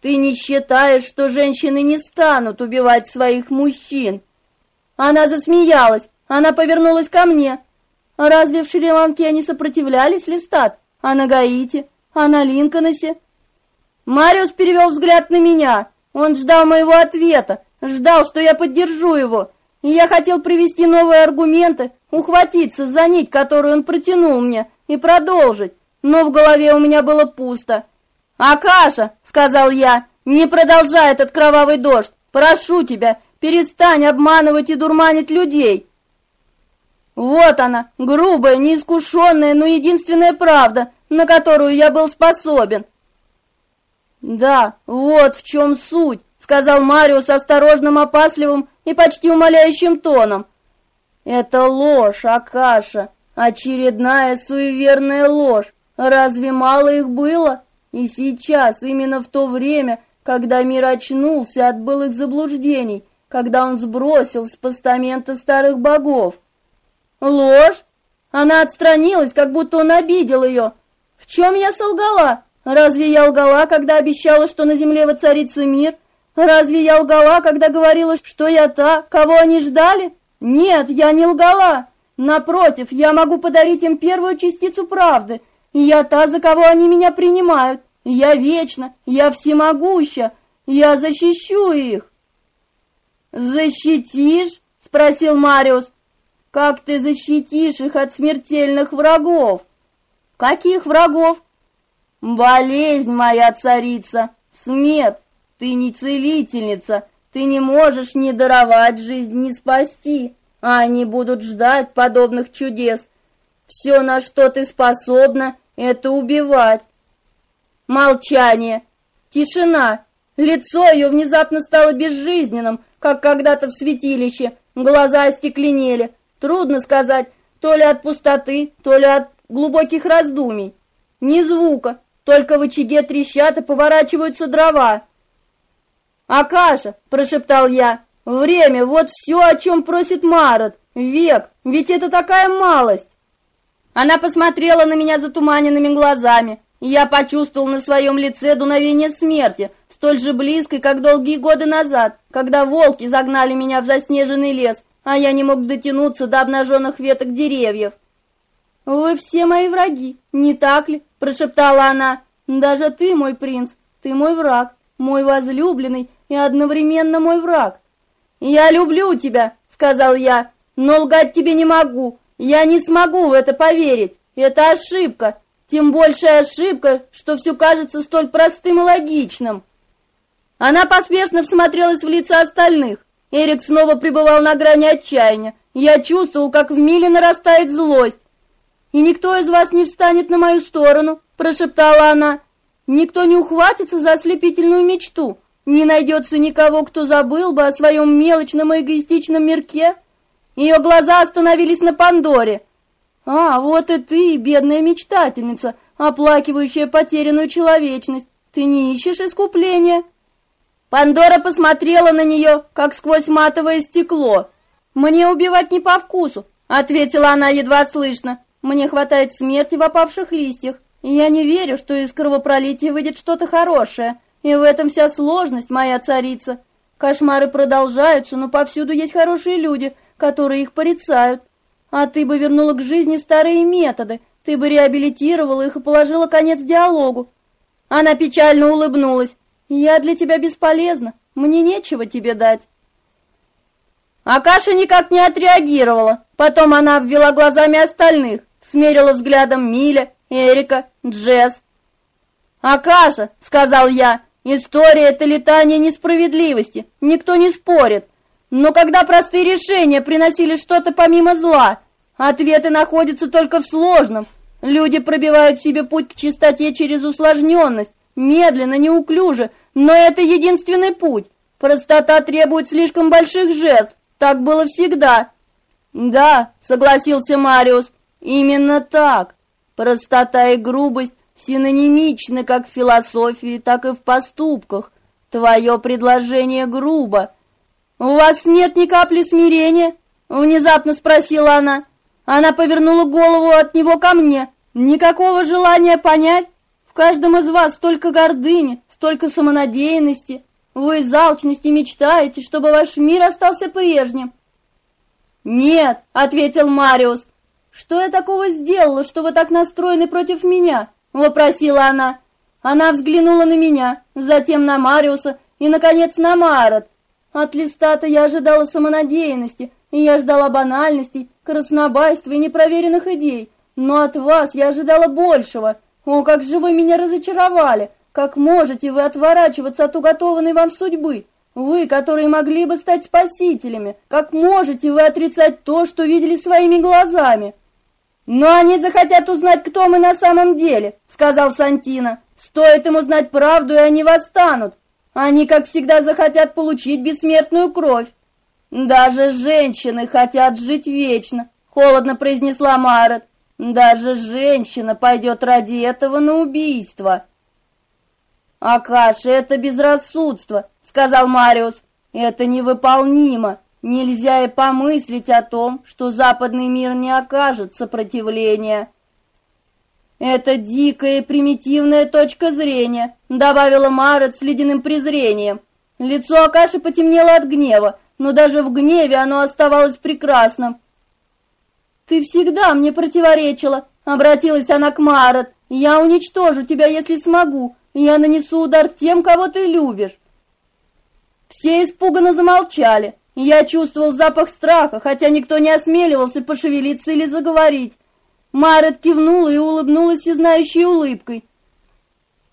Ты не считаешь, что женщины не станут убивать своих мужчин? Она засмеялась. Она повернулась ко мне. Разве в Шри-Ланке они сопротивлялись, Листат? А на Гаити? А на Линкольнсе? Мариус перевел взгляд на меня. Он ждал моего ответа, ждал, что я поддержу его. И я хотел привести новые аргументы, ухватиться за нить, которую он протянул мне, и продолжить. Но в голове у меня было пусто. «Акаша!» — сказал я. «Не продолжай этот кровавый дождь! Прошу тебя, перестань обманывать и дурманить людей!» Вот она, грубая, неискушенная, но единственная правда, на которую я был способен. Да, вот в чем суть, сказал Мариус осторожным, опасливым и почти умоляющим тоном. Это ложь, Акаша, очередная суеверная ложь. Разве мало их было? И сейчас, именно в то время, когда мир очнулся от былых заблуждений, когда он сбросил с постамента старых богов, Ложь? Она отстранилась, как будто он обидел ее. В чем я солгала? Разве я лгала, когда обещала, что на земле воцарится мир? Разве я лгала, когда говорила, что я та, кого они ждали? Нет, я не лгала. Напротив, я могу подарить им первую частицу правды. Я та, за кого они меня принимают. Я вечна, я всемогуща, я защищу их. «Защитишь?» — спросил Мариус. Как ты защитишь их от смертельных врагов? Каких врагов? Болезнь моя царица, Смерть, ты не целительница, ты не можешь ни даровать жизнь, ни спасти, они будут ждать подобных чудес. Все, на что ты способна, это убивать. Молчание, тишина. Лицо ее внезапно стало безжизненным, как когда-то в святилище. Глаза остекленели. Трудно сказать, то ли от пустоты, то ли от глубоких раздумий. Ни звука, только в очаге трещат и поворачиваются дрова. «Акаша!» – прошептал я. «Время, вот все, о чем просит Марот. Век, ведь это такая малость!» Она посмотрела на меня затуманенными глазами, и я почувствовал на своем лице дуновение смерти, столь же близкой, как долгие годы назад, когда волки загнали меня в заснеженный лес, а я не мог дотянуться до обнаженных веток деревьев. «Вы все мои враги, не так ли?» – прошептала она. «Даже ты, мой принц, ты мой враг, мой возлюбленный и одновременно мой враг». «Я люблю тебя», – сказал я, – «но лгать тебе не могу. Я не смогу в это поверить. Это ошибка, тем большая ошибка, что все кажется столь простым и логичным». Она поспешно всмотрелась в лица остальных. Эрик снова пребывал на грани отчаяния. Я чувствовал, как в миле нарастает злость. «И никто из вас не встанет на мою сторону», – прошептала она. «Никто не ухватится за ослепительную мечту. Не найдется никого, кто забыл бы о своем мелочном и эгоистичном мирке». Ее глаза остановились на Пандоре. «А, вот и ты, бедная мечтательница, оплакивающая потерянную человечность. Ты не ищешь искупления?» Пандора посмотрела на нее, как сквозь матовое стекло. «Мне убивать не по вкусу», — ответила она едва слышно. «Мне хватает смерти в опавших листьях, я не верю, что из кровопролития выйдет что-то хорошее. И в этом вся сложность, моя царица. Кошмары продолжаются, но повсюду есть хорошие люди, которые их порицают. А ты бы вернула к жизни старые методы, ты бы реабилитировала их и положила конец диалогу». Она печально улыбнулась. «Я для тебя бесполезна, мне нечего тебе дать». Акаша никак не отреагировала. Потом она обвела глазами остальных, смерила взглядом Миля, Эрика, Джесс. «Акаша», — сказал я, — «история — это летание несправедливости, никто не спорит. Но когда простые решения приносили что-то помимо зла, ответы находятся только в сложном. Люди пробивают себе путь к чистоте через усложненность, медленно, неуклюже, но это единственный путь. Простота требует слишком больших жертв. Так было всегда. Да, согласился Мариус. Именно так. Простота и грубость синонимичны как в философии, так и в поступках. Твое предложение грубо. У вас нет ни капли смирения? Внезапно спросила она. Она повернула голову от него ко мне. Никакого желания понять? В каждом из вас столько гордыни, столько самонадеянности. Вы из алчности мечтаете, чтобы ваш мир остался прежним. «Нет», — ответил Мариус. «Что я такого сделала, что вы так настроены против меня?» — вопросила она. Она взглянула на меня, затем на Мариуса и, наконец, на Марот. От листа-то я ожидала самонадеянности, и я ждала банальностей, краснобайства и непроверенных идей. Но от вас я ожидала большего. О, как же вы меня разочаровали! Как можете вы отворачиваться от уготованной вам судьбы? Вы, которые могли бы стать спасителями, как можете вы отрицать то, что видели своими глазами? Но они захотят узнать, кто мы на самом деле, сказал Сантина. Стоит им узнать правду, и они восстанут. Они, как всегда, захотят получить бессмертную кровь. Даже женщины хотят жить вечно, холодно произнесла Марет. Даже женщина пойдет ради этого на убийство. «Акаша, это безрассудство», — сказал Мариус. «Это невыполнимо. Нельзя и помыслить о том, что западный мир не окажет сопротивления». «Это дикая примитивная точка зрения», — добавила Марет с ледяным презрением. Лицо Акаши потемнело от гнева, но даже в гневе оно оставалось прекрасным. «Ты всегда мне противоречила», — обратилась она к Марет. «Я уничтожу тебя, если смогу, я нанесу удар тем, кого ты любишь. Все испуганно замолчали. Я чувствовал запах страха, хотя никто не осмеливался пошевелиться или заговорить. Марет кивнула и улыбнулась знающей улыбкой.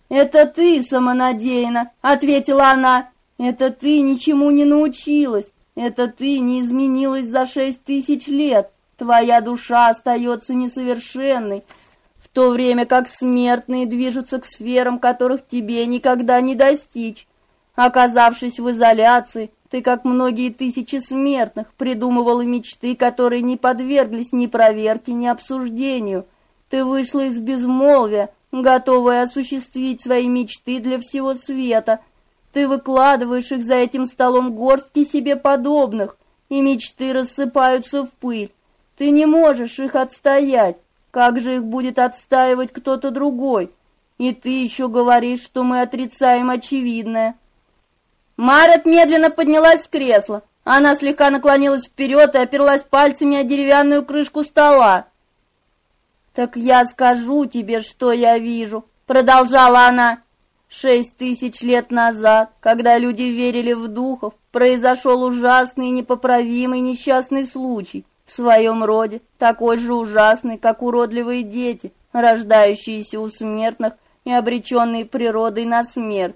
«Это ты самонадеянно», — ответила она. «Это ты ничему не научилась. Это ты не изменилась за шесть тысяч лет. Твоя душа остается несовершенной, в то время как смертные движутся к сферам, которых тебе никогда не достичь. Оказавшись в изоляции, ты, как многие тысячи смертных, придумывала мечты, которые не подверглись ни проверке, ни обсуждению. Ты вышла из безмолвия, готовая осуществить свои мечты для всего света. Ты выкладываешь их за этим столом горстки себе подобных, и мечты рассыпаются в пыль. Ты не можешь их отстоять. Как же их будет отстаивать кто-то другой? И ты еще говоришь, что мы отрицаем очевидное. Марет медленно поднялась с кресла. Она слегка наклонилась вперед и оперлась пальцами о деревянную крышку стола. «Так я скажу тебе, что я вижу», — продолжала она. «Шесть тысяч лет назад, когда люди верили в духов, произошел ужасный непоправимый несчастный случай в своем роде, такой же ужасный, как уродливые дети, рождающиеся у смертных и обреченные природой на смерть.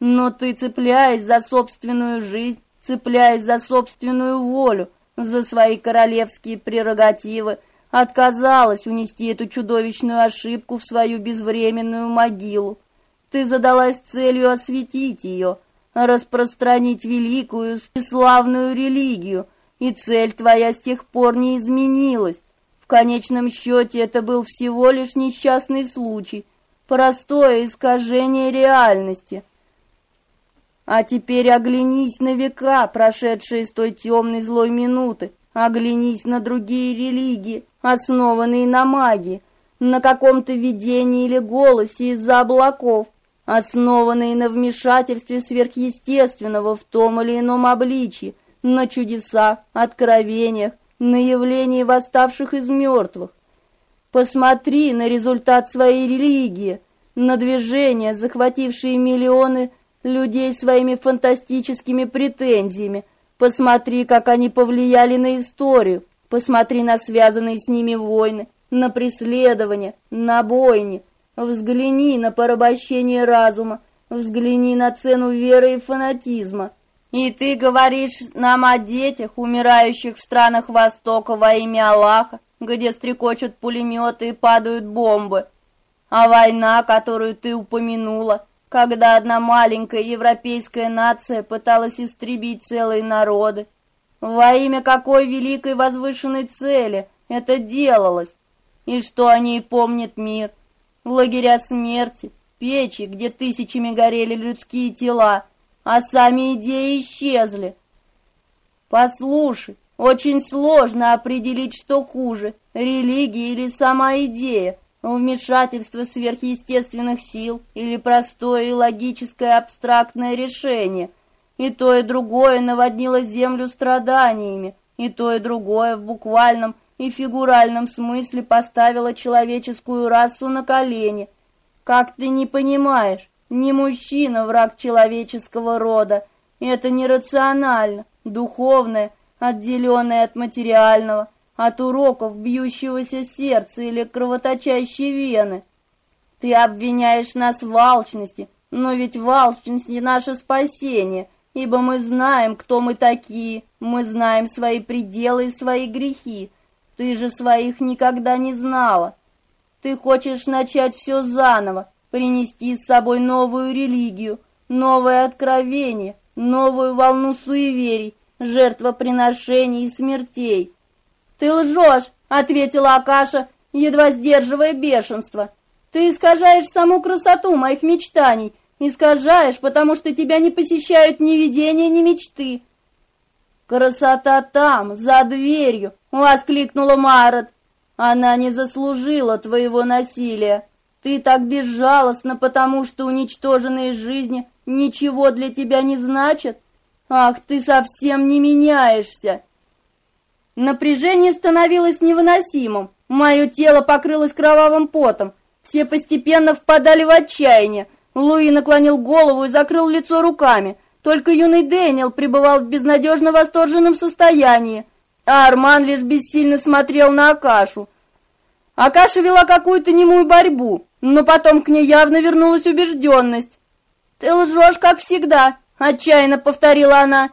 Но ты, цепляясь за собственную жизнь, цепляясь за собственную волю, за свои королевские прерогативы, отказалась унести эту чудовищную ошибку в свою безвременную могилу. Ты задалась целью осветить ее, распространить великую и славную религию, и цель твоя с тех пор не изменилась. В конечном счете это был всего лишь несчастный случай, простое искажение реальности. А теперь оглянись на века, прошедшие с той темной злой минуты, оглянись на другие религии, основанные на магии, на каком-то видении или голосе из-за облаков, основанные на вмешательстве сверхъестественного в том или ином обличии, на чудесах, откровениях, на явлении восставших из мертвых. Посмотри на результат своей религии, на движения, захватившие миллионы людей своими фантастическими претензиями. Посмотри, как они повлияли на историю. Посмотри на связанные с ними войны, на преследования, на бойни. Взгляни на порабощение разума, взгляни на цену веры и фанатизма. И ты говоришь нам о детях, умирающих в странах Востока во имя Аллаха, где стрекочут пулеметы и падают бомбы. А война, которую ты упомянула, когда одна маленькая европейская нация пыталась истребить целые народы. Во имя какой великой возвышенной цели это делалось? И что о ней помнит мир? Лагеря смерти, печи, где тысячами горели людские тела, а сами идеи исчезли. Послушай, очень сложно определить, что хуже, религия или сама идея, вмешательство сверхъестественных сил или простое и логическое абстрактное решение. И то, и другое наводнило землю страданиями, и то, и другое в буквальном и фигуральном смысле поставило человеческую расу на колени. Как ты не понимаешь, не мужчина враг человеческого рода, это нерационально, духовное, отделенное от материального – от уроков бьющегося сердца или кровоточащей вены. Ты обвиняешь нас в алчности, но ведь в алчности наше спасение, ибо мы знаем, кто мы такие, мы знаем свои пределы и свои грехи. Ты же своих никогда не знала. Ты хочешь начать все заново, принести с собой новую религию, новое откровение, новую волну суеверий, жертвоприношений и смертей. «Ты лжешь!» — ответила Акаша, едва сдерживая бешенство. «Ты искажаешь саму красоту моих мечтаний, искажаешь, потому что тебя не посещают ни видения, ни мечты». «Красота там, за дверью!» — воскликнула Марат. «Она не заслужила твоего насилия. Ты так безжалостна, потому что уничтоженные жизни ничего для тебя не значат. Ах, ты совсем не меняешься!» Напряжение становилось невыносимым. Мое тело покрылось кровавым потом. Все постепенно впадали в отчаяние. Луи наклонил голову и закрыл лицо руками. Только юный Дэниел пребывал в безнадежно восторженном состоянии, а Арман лишь бессильно смотрел на Акашу. Акаша вела какую-то немую борьбу. но потом к ней явно вернулась убежденность. «Ты лжешь, как всегда», — отчаянно повторила она.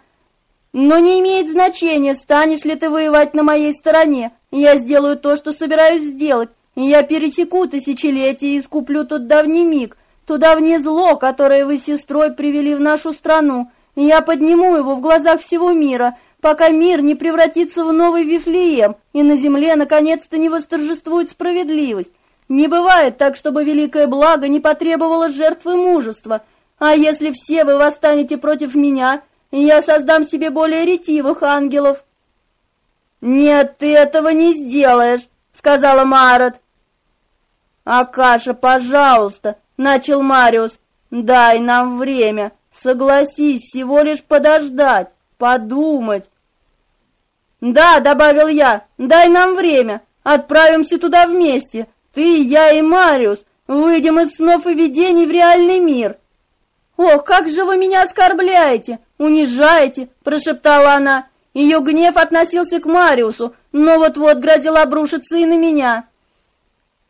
«Но не имеет значения, станешь ли ты воевать на моей стороне. Я сделаю то, что собираюсь сделать. Я пересеку тысячелетия и искуплю тот давний миг, то давнее зло, которое вы с сестрой привели в нашу страну. Я подниму его в глазах всего мира, пока мир не превратится в новый Вифлеем, и на земле наконец-то не восторжествует справедливость. Не бывает так, чтобы великое благо не потребовало жертвы мужества. А если все вы восстанете против меня, я создам себе более ретивых ангелов. Нет, ты этого не сделаешь, сказала Марат. Акаша, пожалуйста, начал Мариус. Дай нам время. Согласись всего лишь подождать, подумать. Да, добавил я. Дай нам время. Отправимся туда вместе. Ты, я и Мариус выйдем из снов и видений в реальный мир. Ох, как же вы меня оскорбляете, унижаете, прошептала она. Ее гнев относился к Мариусу, но вот-вот грозил обрушиться и на меня.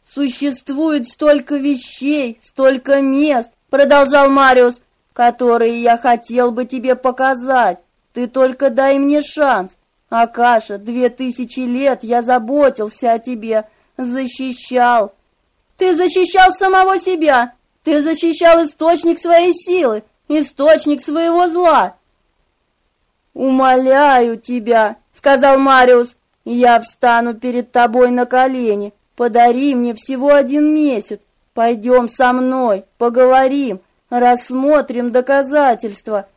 Существует столько вещей, столько мест, продолжал Мариус, которые я хотел бы тебе показать. Ты только дай мне шанс. Акаша, две тысячи лет я заботился о тебе, защищал. Ты защищал самого себя, ты защищал источник своей силы, источник своего зла. «Умоляю тебя», — сказал Мариус, — «я встану перед тобой на колени. Подари мне всего один месяц. Пойдем со мной, поговорим, рассмотрим доказательства».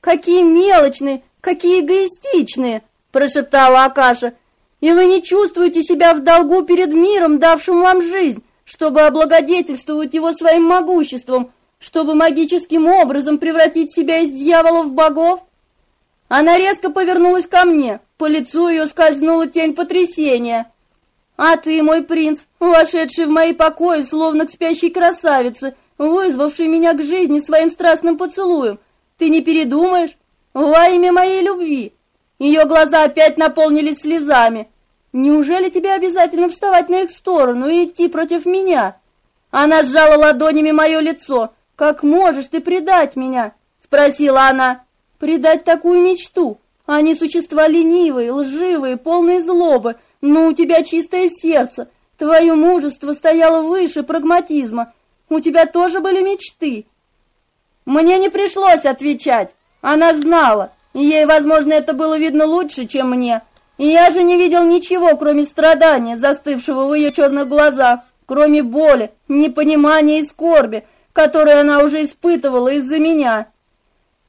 «Какие мелочные, какие эгоистичные!» — прошептала Акаша. «И вы не чувствуете себя в долгу перед миром, давшим вам жизнь, чтобы облагодетельствовать его своим могуществом, чтобы магическим образом превратить себя из дьявола в богов?» Она резко повернулась ко мне. По лицу ее скользнула тень потрясения. «А ты, мой принц, вошедший в мои покои, словно к спящей красавице, вызвавший меня к жизни своим страстным поцелуем, ты не передумаешь? Во имя моей любви!» Ее глаза опять наполнились слезами. «Неужели тебе обязательно вставать на их сторону и идти против меня?» Она сжала ладонями мое лицо. «Как можешь ты предать меня?» — спросила она. Предать такую мечту? Они существа ленивые, лживые, полные злобы, но у тебя чистое сердце. Твое мужество стояло выше прагматизма. У тебя тоже были мечты. Мне не пришлось отвечать. Она знала, и ей, возможно, это было видно лучше, чем мне. И я же не видел ничего, кроме страдания, застывшего в ее черных глазах, кроме боли, непонимания и скорби, которые она уже испытывала из-за меня.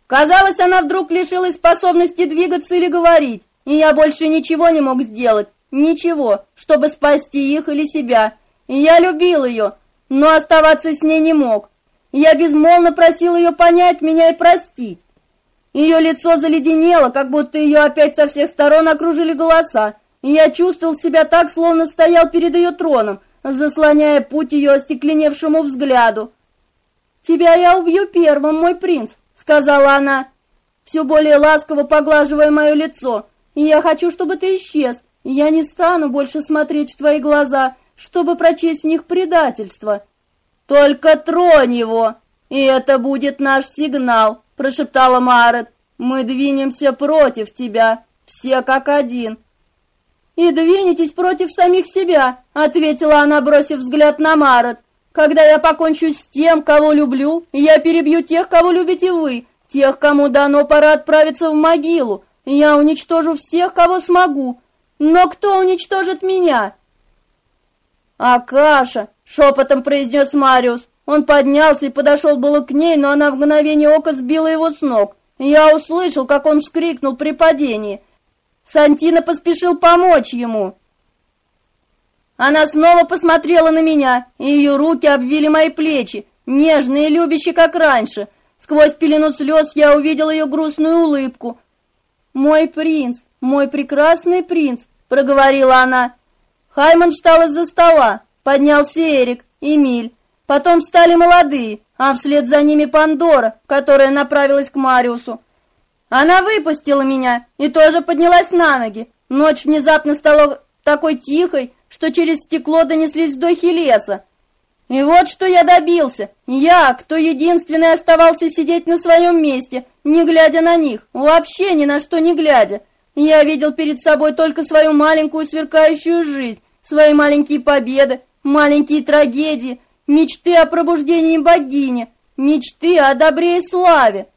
Казалось, она вдруг лишилась способности двигаться или говорить, и я больше ничего не мог сделать, ничего, чтобы спасти их или себя. Я любил ее, но оставаться с ней не мог. Я безмолвно просил ее понять меня и простить. Ее лицо заледенело, как будто ее опять со всех сторон окружили голоса, и я чувствовал себя так, словно стоял перед ее троном, заслоняя путь ее остекленевшему взгляду. «Тебя я убью первым, мой принц», сказала она, все более ласково поглаживая мое лицо. И я хочу, чтобы ты исчез. И я не стану больше смотреть в твои глаза, чтобы прочесть в них предательство. Только тронь его, и это будет наш сигнал, прошептала Марет. Мы двинемся против тебя, все как один. И двинетесь против самих себя, ответила она, бросив взгляд на Марет. Когда я покончу с тем, кого люблю, я перебью тех, кого любите вы, тех, кому дано пора отправиться в могилу. Я уничтожу всех, кого смогу. Но кто уничтожит меня? Акаша, шепотом произнес Мариус. Он поднялся и подошел было к ней, но она в мгновение ока сбила его с ног. Я услышал, как он вскрикнул при падении. Сантина поспешил помочь ему. Она снова посмотрела на меня, и ее руки обвили мои плечи, нежные и любящие, как раньше. Сквозь пелену слез я увидела ее грустную улыбку. «Мой принц, мой прекрасный принц», — проговорила она. Хайман встал из-за стола, поднялся Эрик, Эмиль. Потом встали молодые, а вслед за ними Пандора, которая направилась к Мариусу. Она выпустила меня и тоже поднялась на ноги. Ночь внезапно стала такой тихой, что через стекло донеслись вдохи леса. И вот что я добился. Я, кто единственный оставался сидеть на своем месте, не глядя на них, вообще ни на что не глядя. Я видел перед собой только свою маленькую сверкающую жизнь, свои маленькие победы, маленькие трагедии, мечты о пробуждении богини, мечты о добре и славе.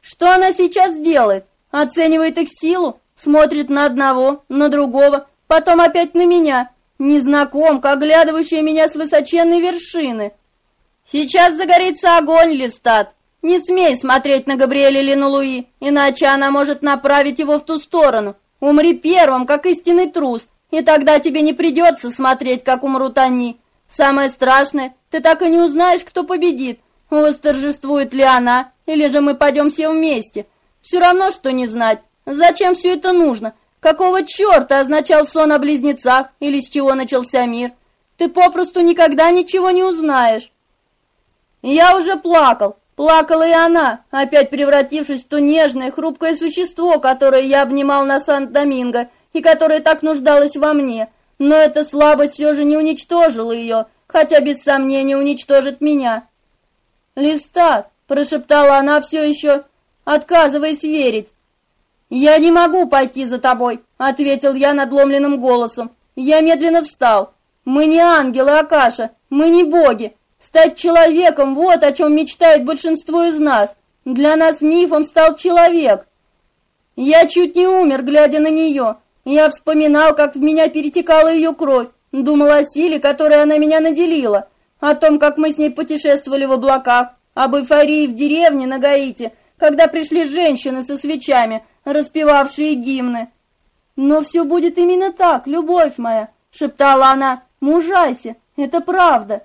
Что она сейчас делает? Оценивает их силу, смотрит на одного, на другого, потом опять на меня, незнакомка, оглядывающая меня с высоченной вершины. Сейчас загорится огонь, Листат. Не смей смотреть на Габриэля или на Луи, иначе она может направить его в ту сторону. Умри первым, как истинный трус, и тогда тебе не придется смотреть, как умрут они. Самое страшное, ты так и не узнаешь, кто победит. Восторжествует ли она, или же мы пойдем все вместе. Все равно, что не знать. Зачем все это нужно? Какого черта означал сон о близнецах, или с чего начался мир? Ты попросту никогда ничего не узнаешь. Я уже плакал, плакала и она, опять превратившись в то нежное, хрупкое существо, которое я обнимал на Сан-Доминго и которое так нуждалось во мне. Но эта слабость все же не уничтожила ее, хотя без сомнения уничтожит меня. «Листат!» – прошептала она все еще, отказываясь верить. «Я не могу пойти за тобой», — ответил я надломленным голосом. Я медленно встал. «Мы не ангелы, Акаша, мы не боги. Стать человеком — вот о чем мечтает большинство из нас. Для нас мифом стал человек. Я чуть не умер, глядя на нее. Я вспоминал, как в меня перетекала ее кровь, думал о силе, которой она меня наделила, о том, как мы с ней путешествовали в облаках, об эйфории в деревне на Гаити, когда пришли женщины со свечами, распевавшие гимны. «Но все будет именно так, любовь моя!» — шептала она. «Мужайся, это правда!»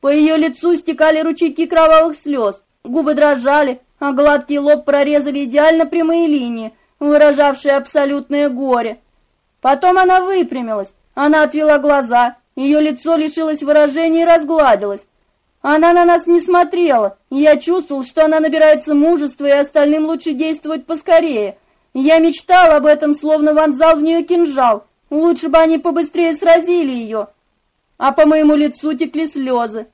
По ее лицу стекали ручейки кровавых слез, губы дрожали, а гладкий лоб прорезали идеально прямые линии, выражавшие абсолютное горе. Потом она выпрямилась, она отвела глаза, ее лицо лишилось выражения и разгладилось. Она на нас не смотрела, я чувствовал, что она набирается мужества, и остальным лучше действовать поскорее — я мечтал об этом, словно вонзал в нее кинжал. Лучше бы они побыстрее сразили ее. А по моему лицу текли слезы.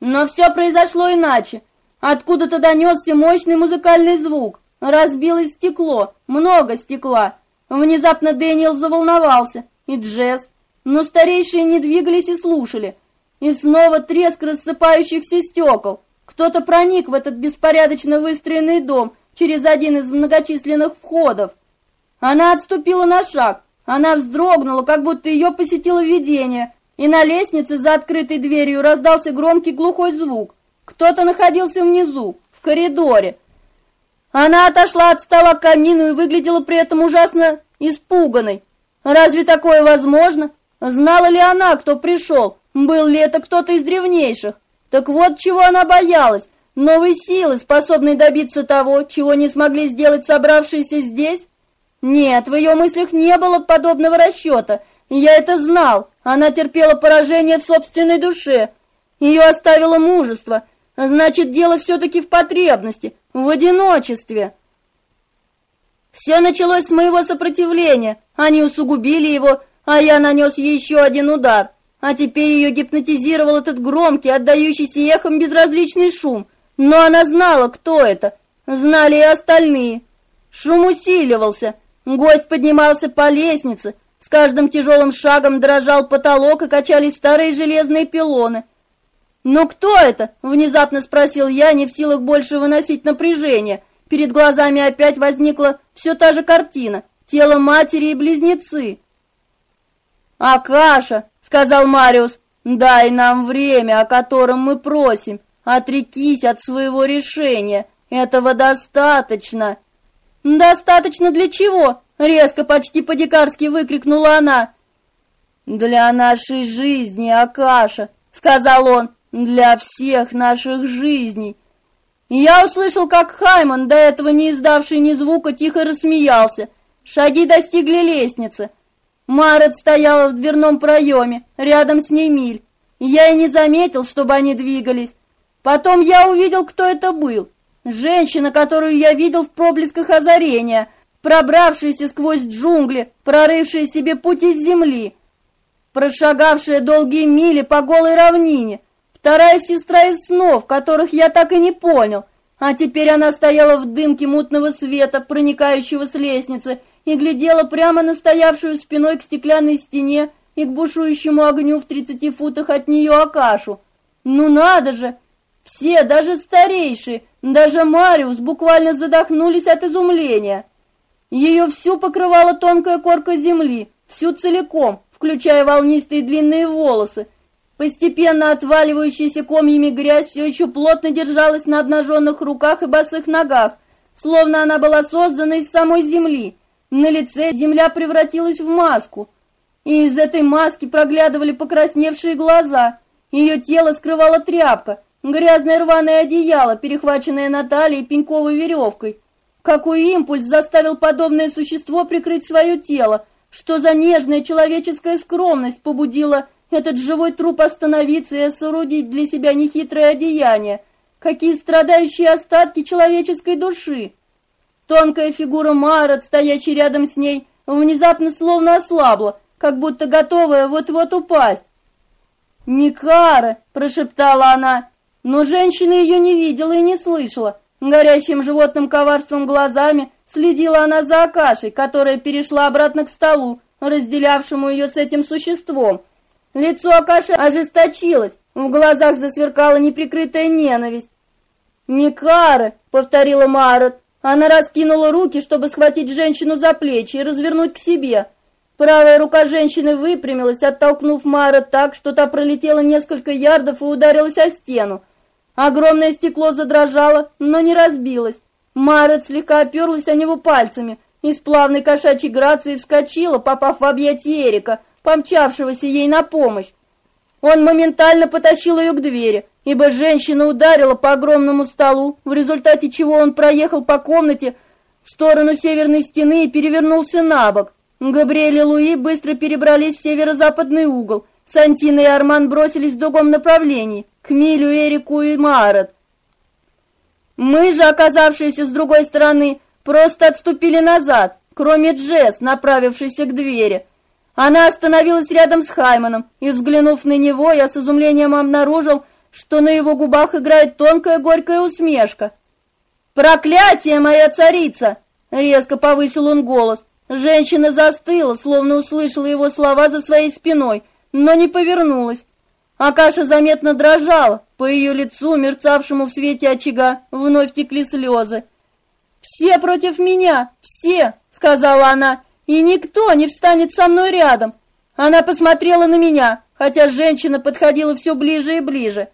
Но все произошло иначе. Откуда-то донесся мощный музыкальный звук. Разбилось стекло, много стекла. Внезапно Дэниел заволновался, и Джесс. Но старейшие не двигались и слушали. И снова треск рассыпающихся стекол. Кто-то проник в этот беспорядочно выстроенный дом — через один из многочисленных входов. Она отступила на шаг. Она вздрогнула, как будто ее посетило видение, и на лестнице за открытой дверью раздался громкий глухой звук. Кто-то находился внизу, в коридоре. Она отошла от стола к камину и выглядела при этом ужасно испуганной. Разве такое возможно? Знала ли она, кто пришел? Был ли это кто-то из древнейших? Так вот, чего она боялась. Новые силы, способные добиться того, чего не смогли сделать собравшиеся здесь? Нет, в ее мыслях не было подобного расчета. Я это знал. Она терпела поражение в собственной душе. Ее оставило мужество. Значит, дело все-таки в потребности, в одиночестве. Все началось с моего сопротивления. Они усугубили его, а я нанес ей еще один удар. А теперь ее гипнотизировал этот громкий, отдающийся эхом безразличный шум — но она знала, кто это. Знали и остальные. Шум усиливался. Гость поднимался по лестнице. С каждым тяжелым шагом дрожал потолок и качались старые железные пилоны. «Ну кто это?» — внезапно спросил я, не в силах больше выносить напряжение. Перед глазами опять возникла все та же картина. Тело матери и близнецы. «Акаша!» — сказал Мариус. «Дай нам время, о котором мы просим. Отрекись от своего решения. Этого достаточно. Достаточно для чего? Резко, почти по-дикарски выкрикнула она. Для нашей жизни, Акаша, сказал он. Для всех наших жизней. Я услышал, как Хайман, до этого не издавший ни звука, тихо рассмеялся. Шаги достигли лестницы. Марет стояла в дверном проеме, рядом с ней Миль. Я и не заметил, чтобы они двигались. Потом я увидел, кто это был. Женщина, которую я видел в проблесках озарения, пробравшаяся сквозь джунгли, прорывшая себе путь из земли. прошагавшая долгие мили по голой равнине, вторая сестра из снов, которых я так и не понял, а теперь она стояла в дымке мутного света, проникающего с лестницы, и глядела прямо на стоявшую спиной к стеклянной стене и к бушующему огню в тридцати футах от нее Акашу. Ну надо же! Все, даже старейшие, даже Мариус буквально задохнулись от изумления. Ее всю покрывала тонкая корка земли, всю целиком, включая волнистые длинные волосы. Постепенно отваливающаяся комьями грязь все еще плотно держалась на обнаженных руках и босых ногах, словно она была создана из самой земли. На лице земля превратилась в маску, и из этой маски проглядывали покрасневшие глаза. Ее тело скрывала тряпка, грязное рваное одеяло, перехваченное на талии пеньковой веревкой. Какой импульс заставил подобное существо прикрыть свое тело? Что за нежная человеческая скромность побудила этот живой труп остановиться и соорудить для себя нехитрое одеяние? Какие страдающие остатки человеческой души? Тонкая фигура Марат, стоящая рядом с ней, внезапно словно ослабла, как будто готовая вот-вот упасть. «Никара!» – прошептала она, но женщина ее не видела и не слышала. Горящим животным коварством глазами следила она за Акашей, которая перешла обратно к столу, разделявшему ее с этим существом. Лицо Акаши ожесточилось, в глазах засверкала неприкрытая ненависть. «Микара!» — повторила Марот. Она раскинула руки, чтобы схватить женщину за плечи и развернуть к себе. Правая рука женщины выпрямилась, оттолкнув Мара так, что та пролетела несколько ярдов и ударилась о стену. Огромное стекло задрожало, но не разбилось. Марет слегка оперлась о него пальцами и с плавной кошачьей грацией вскочила, попав в объятия Эрика, помчавшегося ей на помощь. Он моментально потащил ее к двери, ибо женщина ударила по огромному столу, в результате чего он проехал по комнате в сторону северной стены и перевернулся на бок. Габриэль и Луи быстро перебрались в северо-западный угол. Сантина и Арман бросились в другом направлении, к Милю, Эрику и Марат. Мы же, оказавшиеся с другой стороны, просто отступили назад, кроме Джесс, направившейся к двери. Она остановилась рядом с Хайманом, и, взглянув на него, я с изумлением обнаружил, что на его губах играет тонкая горькая усмешка. «Проклятие, моя царица!» — резко повысил он голос. Женщина застыла, словно услышала его слова за своей спиной, но не повернулась. Акаша заметно дрожала, по ее лицу, мерцавшему в свете очага, вновь текли слезы. «Все против меня, все!» — сказала она, — «и никто не встанет со мной рядом!» Она посмотрела на меня, хотя женщина подходила все ближе и ближе.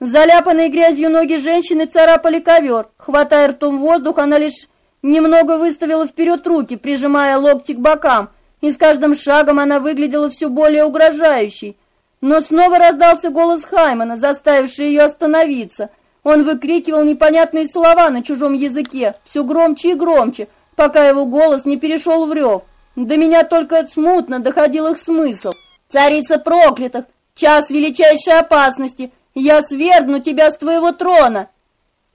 Заляпанные грязью ноги женщины царапали ковер. Хватая ртом воздух, она лишь немного выставила вперед руки, прижимая локти к бокам, и с каждым шагом она выглядела все более угрожающей. Но снова раздался голос Хаймана, заставивший ее остановиться. Он выкрикивал непонятные слова на чужом языке, все громче и громче, пока его голос не перешел в рев. До меня только смутно доходил их смысл. «Царица проклятых! Час величайшей опасности! Я свергну тебя с твоего трона!»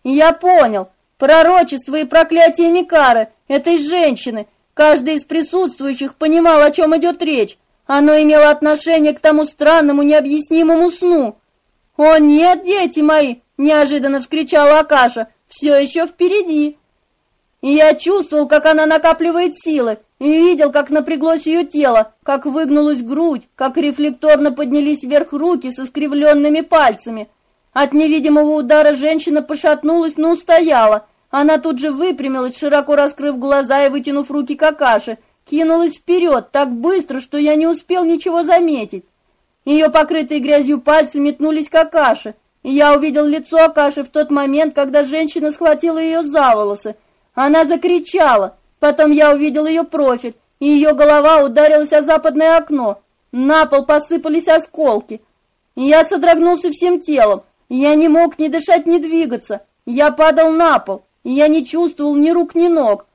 я понял. Пророчество и проклятие Микары, этой женщины. Каждый из присутствующих понимал, о чем идет речь. Оно имело отношение к тому странному, необъяснимому сну. «О нет, дети мои!» – неожиданно вскричала Акаша. «Все еще впереди!» И я чувствовал, как она накапливает силы, и видел, как напряглось ее тело, как выгнулась грудь, как рефлекторно поднялись вверх руки со скривленными пальцами. От невидимого удара женщина пошатнулась, но устояла. Она тут же выпрямилась, широко раскрыв глаза и вытянув руки к Акаше, кинулась вперед так быстро, что я не успел ничего заметить. Ее покрытые грязью пальцы метнулись к Акаше, и я увидел лицо Акаши в тот момент, когда женщина схватила ее за волосы. Она закричала, потом я увидел ее профиль, и ее голова ударилась о западное окно. На пол посыпались осколки. Я содрогнулся всем телом. Я не мог ни дышать, ни двигаться. Я падал на пол, я не чувствовал ни рук, ни ног.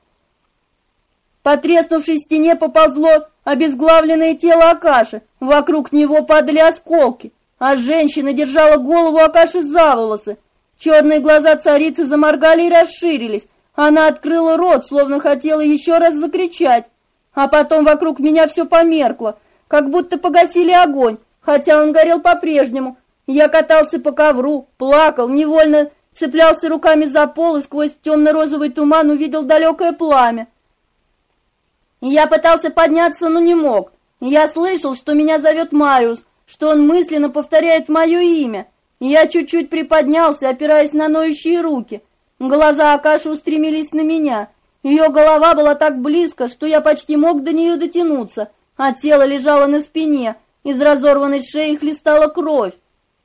По треснувшей стене поползло обезглавленное тело Акаши. Вокруг него падали осколки, а женщина держала голову Акаши за волосы. Черные глаза царицы заморгали и расширились. Она открыла рот, словно хотела еще раз закричать. А потом вокруг меня все померкло. как будто погасили огонь, хотя он горел по-прежнему. Я катался по ковру, плакал, невольно цеплялся руками за пол и сквозь темно-розовый туман увидел далекое пламя. Я пытался подняться, но не мог. Я слышал, что меня зовет Мариус, что он мысленно повторяет мое имя. Я чуть-чуть приподнялся, опираясь на ноющие руки. Глаза Акаши устремились на меня. Ее голова была так близко, что я почти мог до нее дотянуться, а тело лежало на спине, из разорванной шеи хлестала кровь.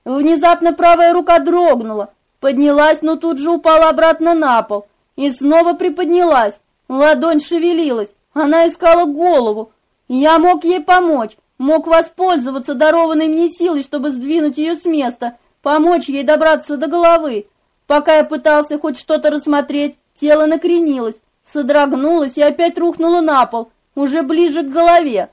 Внезапно правая рука дрогнула, поднялась, но тут же упала обратно на пол и снова приподнялась. Ладонь шевелилась, она искала голову. Я мог ей помочь, мог воспользоваться дарованной мне силой, чтобы сдвинуть ее с места, помочь ей добраться до головы. Пока я пытался хоть что-то рассмотреть, тело накренилось, содрогнулось и опять рухнуло на пол, уже ближе к голове.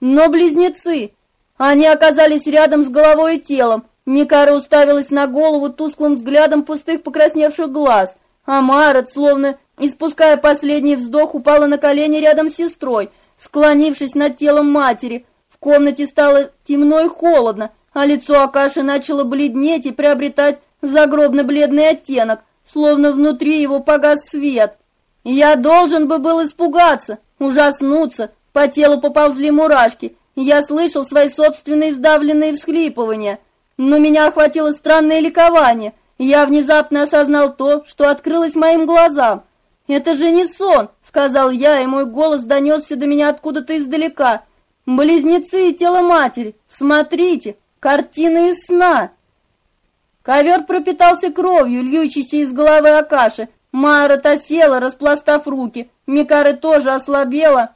Но близнецы, они оказались рядом с головой и телом. Микара уставилась на голову тусклым взглядом пустых покрасневших глаз, а Марат, словно испуская последний вздох, упала на колени рядом с сестрой, склонившись над телом матери. В комнате стало темно и холодно, а лицо Акаши начало бледнеть и приобретать загробно-бледный оттенок, словно внутри его погас свет. Я должен бы был испугаться, ужаснуться, по телу поползли мурашки, я слышал свои собственные сдавленные всхлипывания, но меня охватило странное ликование, я внезапно осознал то, что открылось моим глазам. «Это же не сон!» — сказал я, и мой голос донесся до меня откуда-то издалека. «Близнецы и тело матери! Смотрите! Картина из сна!» Ковер пропитался кровью, льющейся из головы Акаши. Майра села, распластав руки. Микары тоже ослабела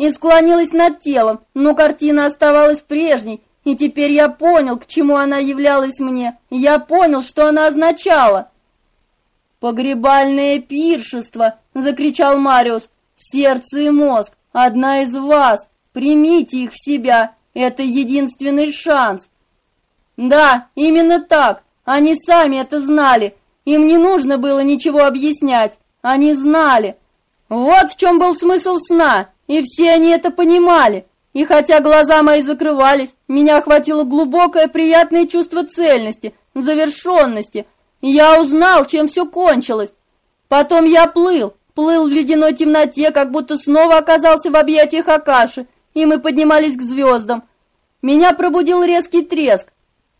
и склонилась над телом, но картина оставалась прежней, и теперь я понял, к чему она являлась мне. Я понял, что она означала. «Погребальное пиршество!» — закричал Мариус. «Сердце и мозг, одна из вас, примите их в себя, это единственный шанс». Да, именно так. Они сами это знали. Им не нужно было ничего объяснять. Они знали. Вот в чем был смысл сна. И все они это понимали. И хотя глаза мои закрывались, меня охватило глубокое приятное чувство цельности, завершенности. Я узнал, чем все кончилось. Потом я плыл, плыл в ледяной темноте, как будто снова оказался в объятиях Акаши, и мы поднимались к звездам. Меня пробудил резкий треск.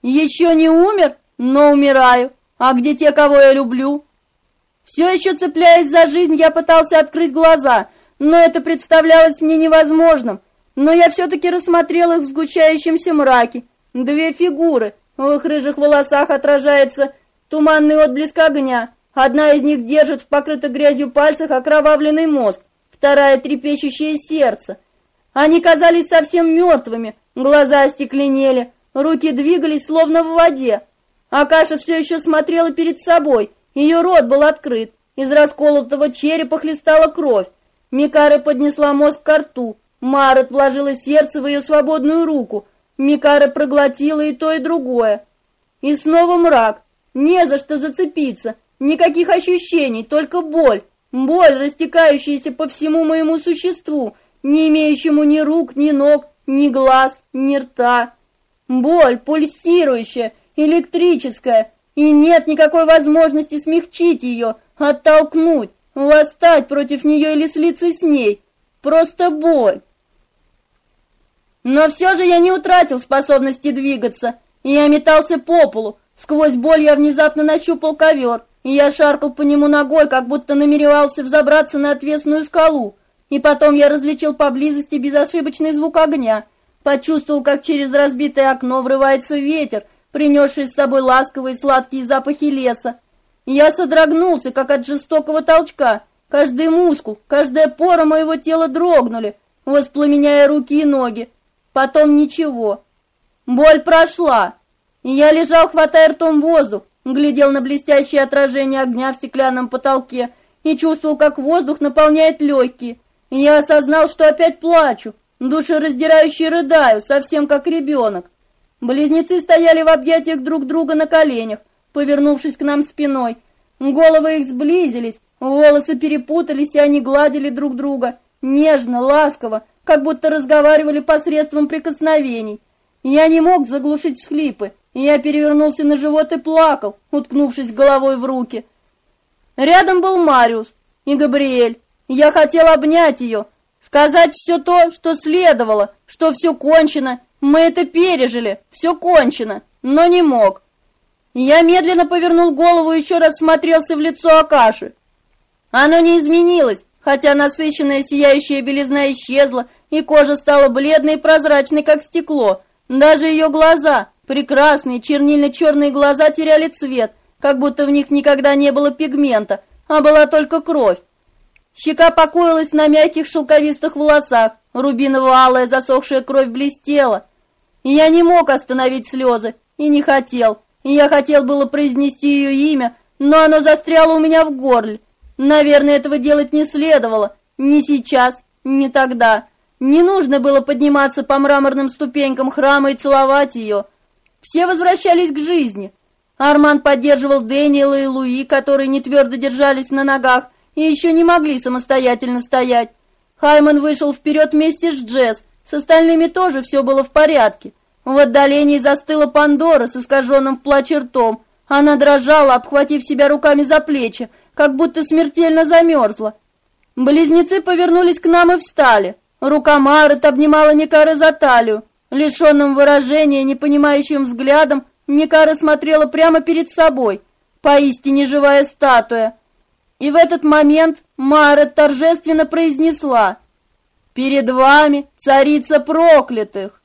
Еще не умер, но умираю. А где те, кого я люблю? Все еще цепляясь за жизнь, я пытался открыть глаза, но это представлялось мне невозможным. Но я все-таки рассмотрел их в сгущающемся мраке. Две фигуры. В их рыжих волосах отражается туманный отблеск огня. Одна из них держит в покрытых грязью пальцах окровавленный мозг, вторая — трепещущее сердце. Они казались совсем мертвыми, глаза остекленели, Руки двигались словно в воде. Акаша все еще смотрела перед собой. Ее рот был открыт. Из расколотого черепа хлестала кровь. Микара поднесла мозг к рту. Марет вложила сердце в ее свободную руку. Микара проглотила и то, и другое. И снова мрак. Не за что зацепиться. Никаких ощущений, только боль. Боль, растекающаяся по всему моему существу, не имеющему ни рук, ни ног, ни глаз, ни рта. Боль пульсирующая, электрическая, и нет никакой возможности смягчить ее, оттолкнуть, восстать против нее или слиться с ней. Просто боль. Но все же я не утратил способности двигаться, я метался по полу. Сквозь боль я внезапно нащупал ковер, и я шаркал по нему ногой, как будто намеревался взобраться на отвесную скалу. И потом я различил поблизости безошибочный звук огня — Почувствовал, как через разбитое окно врывается ветер, принесший с собой ласковые сладкие запахи леса. Я содрогнулся, как от жестокого толчка. Каждый мускул, каждая пора моего тела дрогнули, воспламеняя руки и ноги. Потом ничего. Боль прошла. Я лежал, хватая ртом воздух, глядел на блестящее отражение огня в стеклянном потолке и чувствовал, как воздух наполняет легкие. Я осознал, что опять плачу. Душераздирающе рыдаю, совсем как ребенок. Близнецы стояли в объятиях друг друга на коленях, повернувшись к нам спиной. Головы их сблизились, волосы перепутались, и они гладили друг друга. Нежно, ласково, как будто разговаривали посредством прикосновений. Я не мог заглушить всхлипы, я перевернулся на живот и плакал, уткнувшись головой в руки. Рядом был Мариус и Габриэль. Я хотел обнять ее, сказать все то, что следовало, что все кончено, мы это пережили, все кончено, но не мог. Я медленно повернул голову и еще раз смотрелся в лицо Акаши. Оно не изменилось, хотя насыщенная сияющая белизна исчезла, и кожа стала бледной и прозрачной, как стекло. Даже ее глаза, прекрасные чернильно-черные глаза, теряли цвет, как будто в них никогда не было пигмента, а была только кровь. Щека покоилась на мягких шелковистых волосах, рубиново-алая засохшая кровь блестела. И я не мог остановить слезы, и не хотел. И я хотел было произнести ее имя, но оно застряло у меня в горле. Наверное, этого делать не следовало. Ни сейчас, ни тогда. Не нужно было подниматься по мраморным ступенькам храма и целовать ее. Все возвращались к жизни. Арман поддерживал Дэниела и Луи, которые не твердо держались на ногах и еще не могли самостоятельно стоять. Хайман вышел вперед вместе с Джесс. С остальными тоже все было в порядке. В отдалении застыла Пандора с искаженным в. Она дрожала, обхватив себя руками за плечи, как будто смертельно замерзла. Близнецы повернулись к нам и встали. Рука Марет обнимала Микары за талию. Лишенным выражения, непонимающим взглядом, Микара смотрела прямо перед собой, поистине живая статуя. И в этот момент Марет торжественно произнесла «Перед вами царица проклятых!»